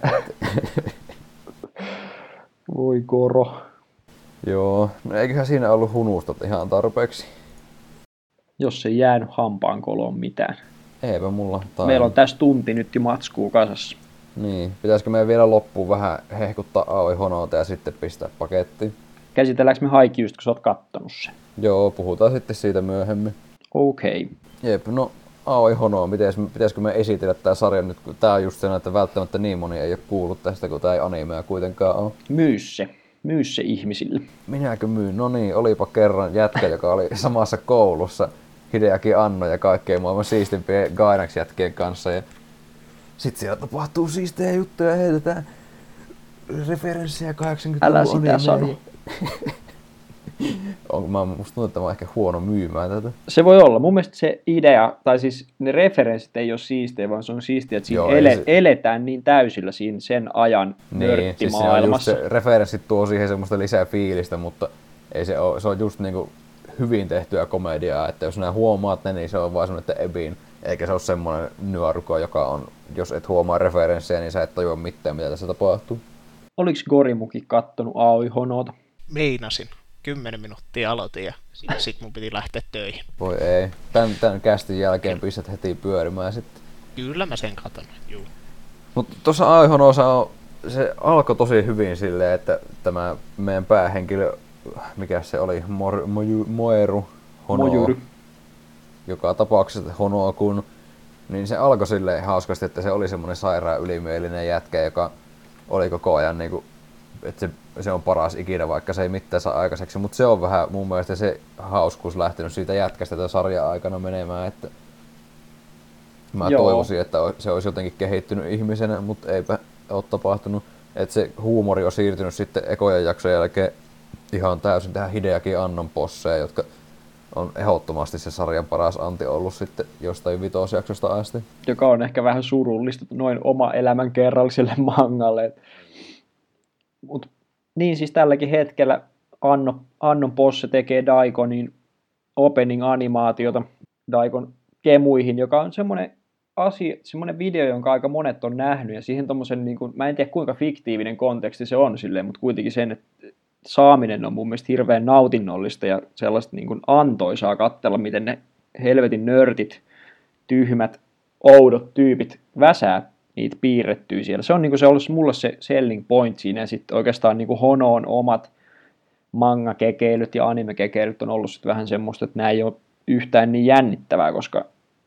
S2: Voi koro.
S1: Joo, no eiköhän siinä ollut hunusta ihan tarpeeksi.
S2: Jos ei jäänyt hampaan koloon mitään.
S1: Eipä mulla.
S2: Tai... Meillä on tässä tunti nyt jo matskuu kasassa.
S1: Niin, pitäisikö meidän vielä loppuun vähän hehkuttaa Aoi Honota ja sitten pistää pakettiin?
S2: Käsitelläänkö me Haikyusta, kun sä oot kattonut sen?
S1: Joo, puhutaan sitten siitä myöhemmin.
S2: Okei. Okay.
S1: Jep, no Aoi Hono, pitäisikö me esitellä tämä sarja nyt, kun tämä on just sen, että välttämättä niin moni ei ole kuullut tästä, kun tämä ei animea kuitenkaan ole.
S2: Myy se. Myy se ihmisille.
S1: Minäkö myyn? No niin, olipa kerran jätkä, joka oli samassa koulussa. Hideaki Anno ja kaikkein maailman siistimpien Gainax jätkien kanssa. Ja sitten siellä tapahtuu siistejä juttuja ja heitetään referenssejä 80-luvun
S2: Älä sitä sano.
S1: on, mä, musta tuntuu, että mä oon ehkä huono myymään tätä.
S2: Se voi olla. Mun mielestä se idea, tai siis ne referenssit ei ole siistejä, vaan se on siistiä, että siinä Joo, ele, se... eletään niin täysillä siinä sen ajan niin, siis maailmassa.
S1: se referenssit tuo siihen semmoista lisää fiilistä, mutta ei se, ole, se on just niinku hyvin tehtyä komediaa, että jos nämä huomaat ne, niin se on vaan semmoinen ebin, eikä se ole semmoinen nyöruko, joka on, jos et huomaa referenssejä, niin sä et tajua mitään, mitä tässä tapahtuu.
S2: Oliko Gorimuki kattonut Aoi Honota?
S3: Meinasin. 10 minuuttia aloitin ja sitten sit mun piti lähteä töihin.
S1: Voi ei. Tän, tän kästin jälkeen pistät heti pyörimään sitten.
S3: Kyllä mä sen katon, juu.
S1: Mutta tuossa Aihon osa on, se alkoi tosi hyvin silleen, että tämä meidän päähenkilö, mikä se oli, Mor, Moju, Moeru, Hono, Mojuri. joka tapauksessa Hono kun, niin se alkoi silleen hauskasti, että se oli semmoinen sairaan ylimielinen jätkä, joka oli koko ajan niinku että se, se on paras ikinä, vaikka se ei mitään saa aikaiseksi, mutta se on vähän mun mielestä se hauskuus lähtenyt siitä jätkästä tätä sarjan aikana menemään, että mä Joo. toivoisin, että se olisi jotenkin kehittynyt ihmisenä, mutta eipä ole tapahtunut. Että se huumori on siirtynyt sitten ekojen jaksojen jälkeen ihan täysin tähän Hideakin Annon posseja, jotka on ehdottomasti se sarjan paras anti ollut sitten jostain vitosjaksosta asti.
S2: Joka on ehkä vähän surullista noin oma elämän kerralliselle mangalle. Mut, niin siis tälläkin hetkellä Anno, Annon Posse tekee Daikonin opening-animaatiota Daikon kemuihin, joka on semmoinen asia, semmoinen video, jonka aika monet on nähnyt, ja siihen tommosen, niin kuin, mä en tiedä kuinka fiktiivinen konteksti se on silleen, mutta kuitenkin sen, että saaminen on mun mielestä hirveän nautinnollista ja sellaista niin kuin antoisaa katsella, miten ne helvetin nörtit, tyhmät, oudot tyypit väsää niitä piirrettyä siellä. Se on niin kuin se ollut mulle se selling point siinä, ja sitten oikeastaan niin kuin Honoon omat manga-kekeilyt ja anime-kekeilyt on ollut sitten vähän semmoista, että nämä ei ole yhtään niin jännittävää, koska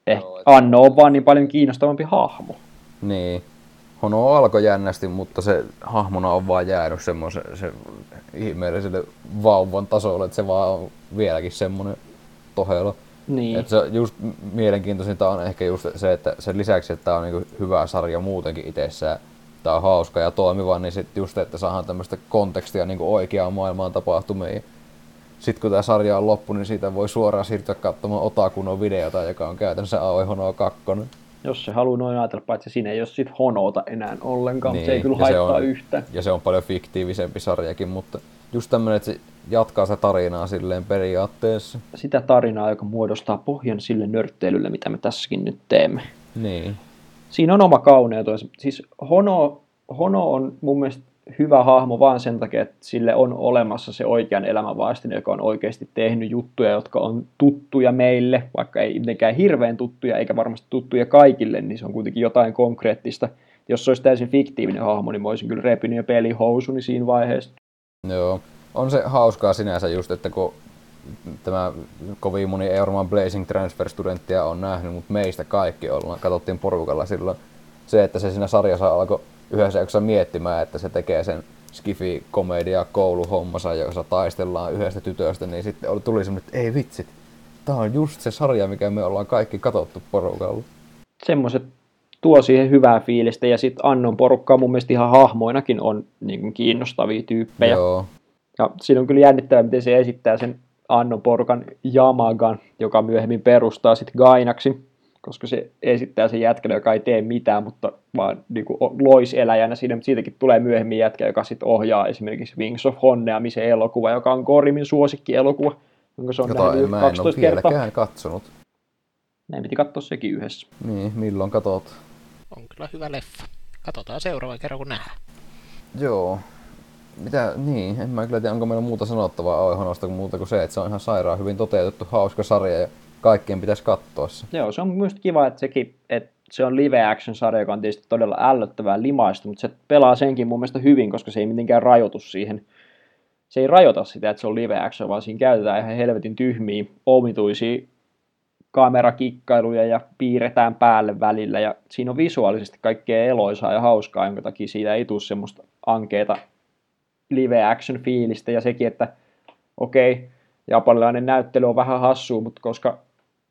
S2: ehkä Anno on vaan niin paljon kiinnostavampi hahmo.
S1: Niin. Hono alkoi jännästi, mutta se hahmona on vaan jäänyt semmoisen se ihmeelliselle vauvan tasolle, että se vaan on vieläkin semmoinen tohelo.
S2: Niin.
S1: Et se just mielenkiintoisinta on ehkä just se, että sen lisäksi, että tämä on niinku hyvä sarja muutenkin itsessään, tämä on hauska ja toimiva, niin sitten just, että saadaan tämmöistä kontekstia niinku oikeaan maailmaan tapahtumiin. Sitten kun tämä sarja on loppu, niin siitä voi suoraan siirtyä katsomaan Otakunon videota, joka on käytännössä Aoi Hono 2.
S2: Jos se haluaa noin ajatella, paitsi siinä ei ole sit honoota enää ollenkaan, niin, se ei
S1: Niin,
S2: kyllä
S1: se
S2: haittaa
S1: on-
S2: yhtään.
S1: Ja se on paljon fiktiivisempi sarjakin, mutta just tämmöinen, että se jatkaa sitä tarinaa silleen periaatteessa.
S2: Sitä tarinaa, joka muodostaa pohjan sille nörtteilylle, mitä me tässäkin nyt teemme.
S1: Niin.
S2: Siinä on oma kauneutensa. Siis Hono, Hono on mun mielestä hyvä hahmo vaan sen takia, että sille on olemassa se oikean elämän vastine, joka on oikeasti tehnyt juttuja, jotka on tuttuja meille, vaikka ei mitenkään hirveän tuttuja, eikä varmasti tuttuja kaikille, niin se on kuitenkin jotain konkreettista. Jos se olisi täysin fiktiivinen hahmo, niin mä olisin kyllä repinyt jo pelihousuni siinä vaiheessa.
S1: Joo. On se hauskaa sinänsä just, että kun tämä kovin moni varmaan Blazing Transfer-studenttia on nähnyt, mutta meistä kaikki ollaan, katsottiin porukalla silloin. Se, että se siinä sarjassa alkoi yhdessä jaksossa miettimään, että se tekee sen skifi komedia kouluhommansa, jossa taistellaan yhdestä tytöstä, niin sitten oli- tuli semmoinen, että ei vitsit, tää on just se sarja, mikä me ollaan kaikki katsottu porukalla.
S2: Semmoiset tuo siihen hyvää fiilistä, ja sitten Annon porukkaa mun mielestä ihan hahmoinakin on niin kuin kiinnostavia tyyppejä.
S1: Joo.
S2: Ja siinä on kyllä jännittävää, miten se esittää sen Annon porukan Yamagan, joka myöhemmin perustaa sitten Gainaksi, koska se esittää sen jätkänä, joka ei tee mitään, mutta vaan niin kuin loiseläjänä siinä, mutta siitäkin tulee myöhemmin jätkä, joka sitten ohjaa esimerkiksi Wings of Honneamisen elokuva, joka on Korimin suosikki elokuva, jonka se on
S1: Jota
S2: nähnyt
S1: mä en ole
S2: 12 kertaa.
S1: katsonut.
S2: Näin piti katsoa sekin yhdessä.
S1: Niin, milloin katot?
S3: On kyllä hyvä leffa. Katsotaan seuraava kerran, kun nähdään.
S1: Joo. Mitä, niin, en mä kyllä tiedä, onko meillä muuta sanottavaa Oihonosta kuin muuta kuin se, että se on ihan sairaan hyvin toteutettu, hauska sarja ja kaikkien pitäisi katsoa se.
S2: Joo, se on myös kiva, että sekin, että se on live action sarja, joka on tietysti todella ällöttävää limaista, mutta se pelaa senkin mun mielestä hyvin, koska se ei mitenkään rajoitu siihen. Se ei rajoita sitä, että se on live action, vaan siinä käytetään ihan helvetin tyhmiä, omituisia kamerakikkailuja ja piirretään päälle välillä. Ja siinä on visuaalisesti kaikkea eloisaa ja hauskaa, jonka takia siitä ei tule semmoista ankeeta live action fiilistä. Ja sekin, että okei, okay, japanilainen näyttely on vähän hassua, mutta koska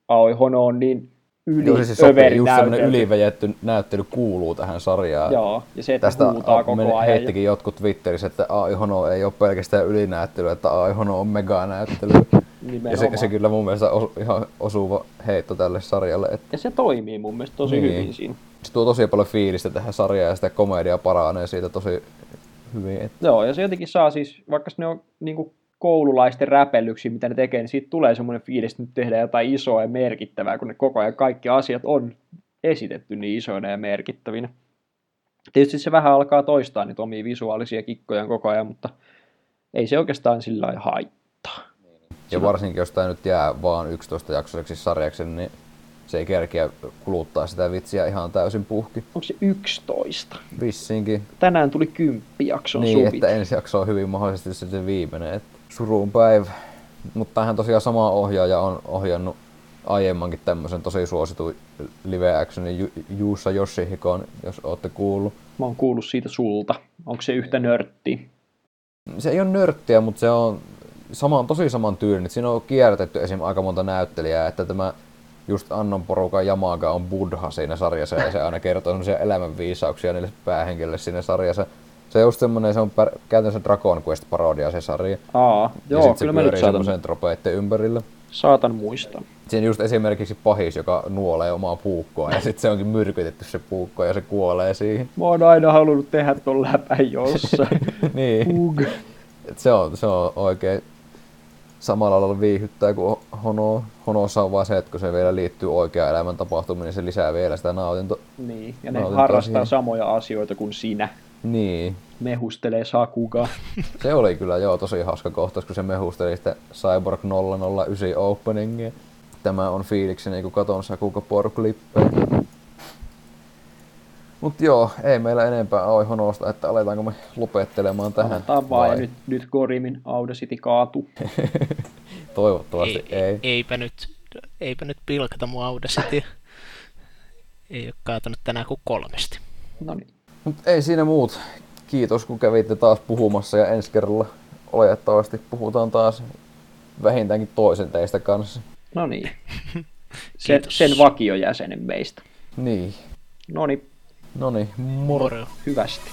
S2: Aoi Hono on niin yli
S1: Joo, siis se sopii,
S2: överi
S1: just semmoinen ylivejetty näyttely kuuluu tähän sarjaan.
S2: Joo, ja se, että
S1: Tästä
S2: huutaa koko ajan.
S1: heittikin jotkut Twitterissä, että Aihono ei ole pelkästään ylinäyttely, että Aihono on meganäyttely. Ja se,
S2: Nimenomaan.
S1: se kyllä mun mielestä on ihan osuva heitto tälle sarjalle. Että
S2: Ja se toimii mun mielestä tosi
S1: Niin.
S2: hyvin siinä.
S1: se tuo tosi paljon fiilistä tähän sarjaan ja sitä komedia paranee siitä tosi hyvin. Että
S2: Joo, ja se jotenkin saa siis, vaikka ne on niin koululaisten räpellyksiä, mitä ne tekee, niin siitä tulee semmoinen fiilis, että nyt tehdään jotain isoa ja merkittävää, kun ne koko ajan kaikki asiat on esitetty niin isoina ja merkittävinä. Tietysti se vähän alkaa toistaa niitä omia visuaalisia kikkojaan koko ajan, mutta ei se oikeastaan sillä lailla haittaa.
S1: Ja varsinkin jos tämä nyt jää vaan 11 jaksoiseksi sarjaksi, niin se ei kerkeä kuluttaa sitä vitsiä ihan täysin puhki.
S2: Onko se 11?
S1: Vissiinkin.
S2: Tänään tuli kymppi jakson
S1: niin,
S2: subit.
S1: että ensi jakso on hyvin mahdollisesti sitten viimeinen. Että suruun päivä. Mutta tähän tosiaan sama ohjaaja on ohjannut aiemmankin tämmöisen tosi suositun live actionin Ju- Juussa Yoshihikon, jos olette kuullut.
S2: Mä oon kuullut siitä sulta. Onko se yhtä nörttiä?
S1: Se ei ole nörttiä, mutta se on sama, tosi saman tyylinen. Siinä on kierrätetty esim. aika monta näyttelijää, että tämä just Annon porukan Yamaga on Buddha siinä sarjassa ja se aina kertoo sellaisia elämänviisauksia niille päähenkilöille siinä sarjassa. Se on just semmonen, se on pär, käytännössä Dragon Quest parodia se sarja.
S2: Aa,
S1: ja
S2: joo,
S1: sit se
S2: kyllä mä nyt saatan,
S1: semmoisen tropeitten ympärillä.
S2: saatan muistaa.
S1: Siinä just esimerkiksi pahis, joka nuolee omaa puukkoa ja sitten se onkin myrkytetty se puukko ja se kuolee siihen.
S2: Mä oon aina halunnut tehdä ton läpän jossain.
S1: niin.
S2: Ug.
S1: Et se, on, se on oikein samalla lailla viihyttää kuin Hono. Honossa on vaan se, että kun se vielä liittyy oikeaan elämän tapahtumiin, niin se lisää vielä sitä nautinto.
S2: Niin, ja ne
S1: Nautintoa
S2: harrastaa
S1: siihen.
S2: samoja asioita kuin sinä.
S1: Niin.
S2: Mehustelee Sakuga.
S1: Se oli kyllä joo tosi hauska kohtaus, kun se mehusteli sitä Cyborg 009 openingia. Tämä on fiilikseni, kun katon Sakuga. Mut joo, ei meillä enempää ole Honosta, että aletaanko me lopettelemaan tähän.
S2: Aletaan vaan, ja
S1: vai?
S2: nyt, nyt Gorimin Audacity kaatu.
S1: Toivottavasti ei. ei.
S3: Eipä nyt, eipä nyt pilkata mun Audacity. Ei ole kaatunut tänään kuin kolmesti.
S2: No niin.
S1: Mut ei siinä muut. Kiitos kun kävitte taas puhumassa ja ensi kerralla oletettavasti puhutaan taas vähintäänkin toisen teistä kanssa.
S4: No niin. Sen, sen vakiojäsenen meistä.
S1: Niin.
S4: No niin,
S1: No niin, moro.
S3: Moro.
S4: hyvästi.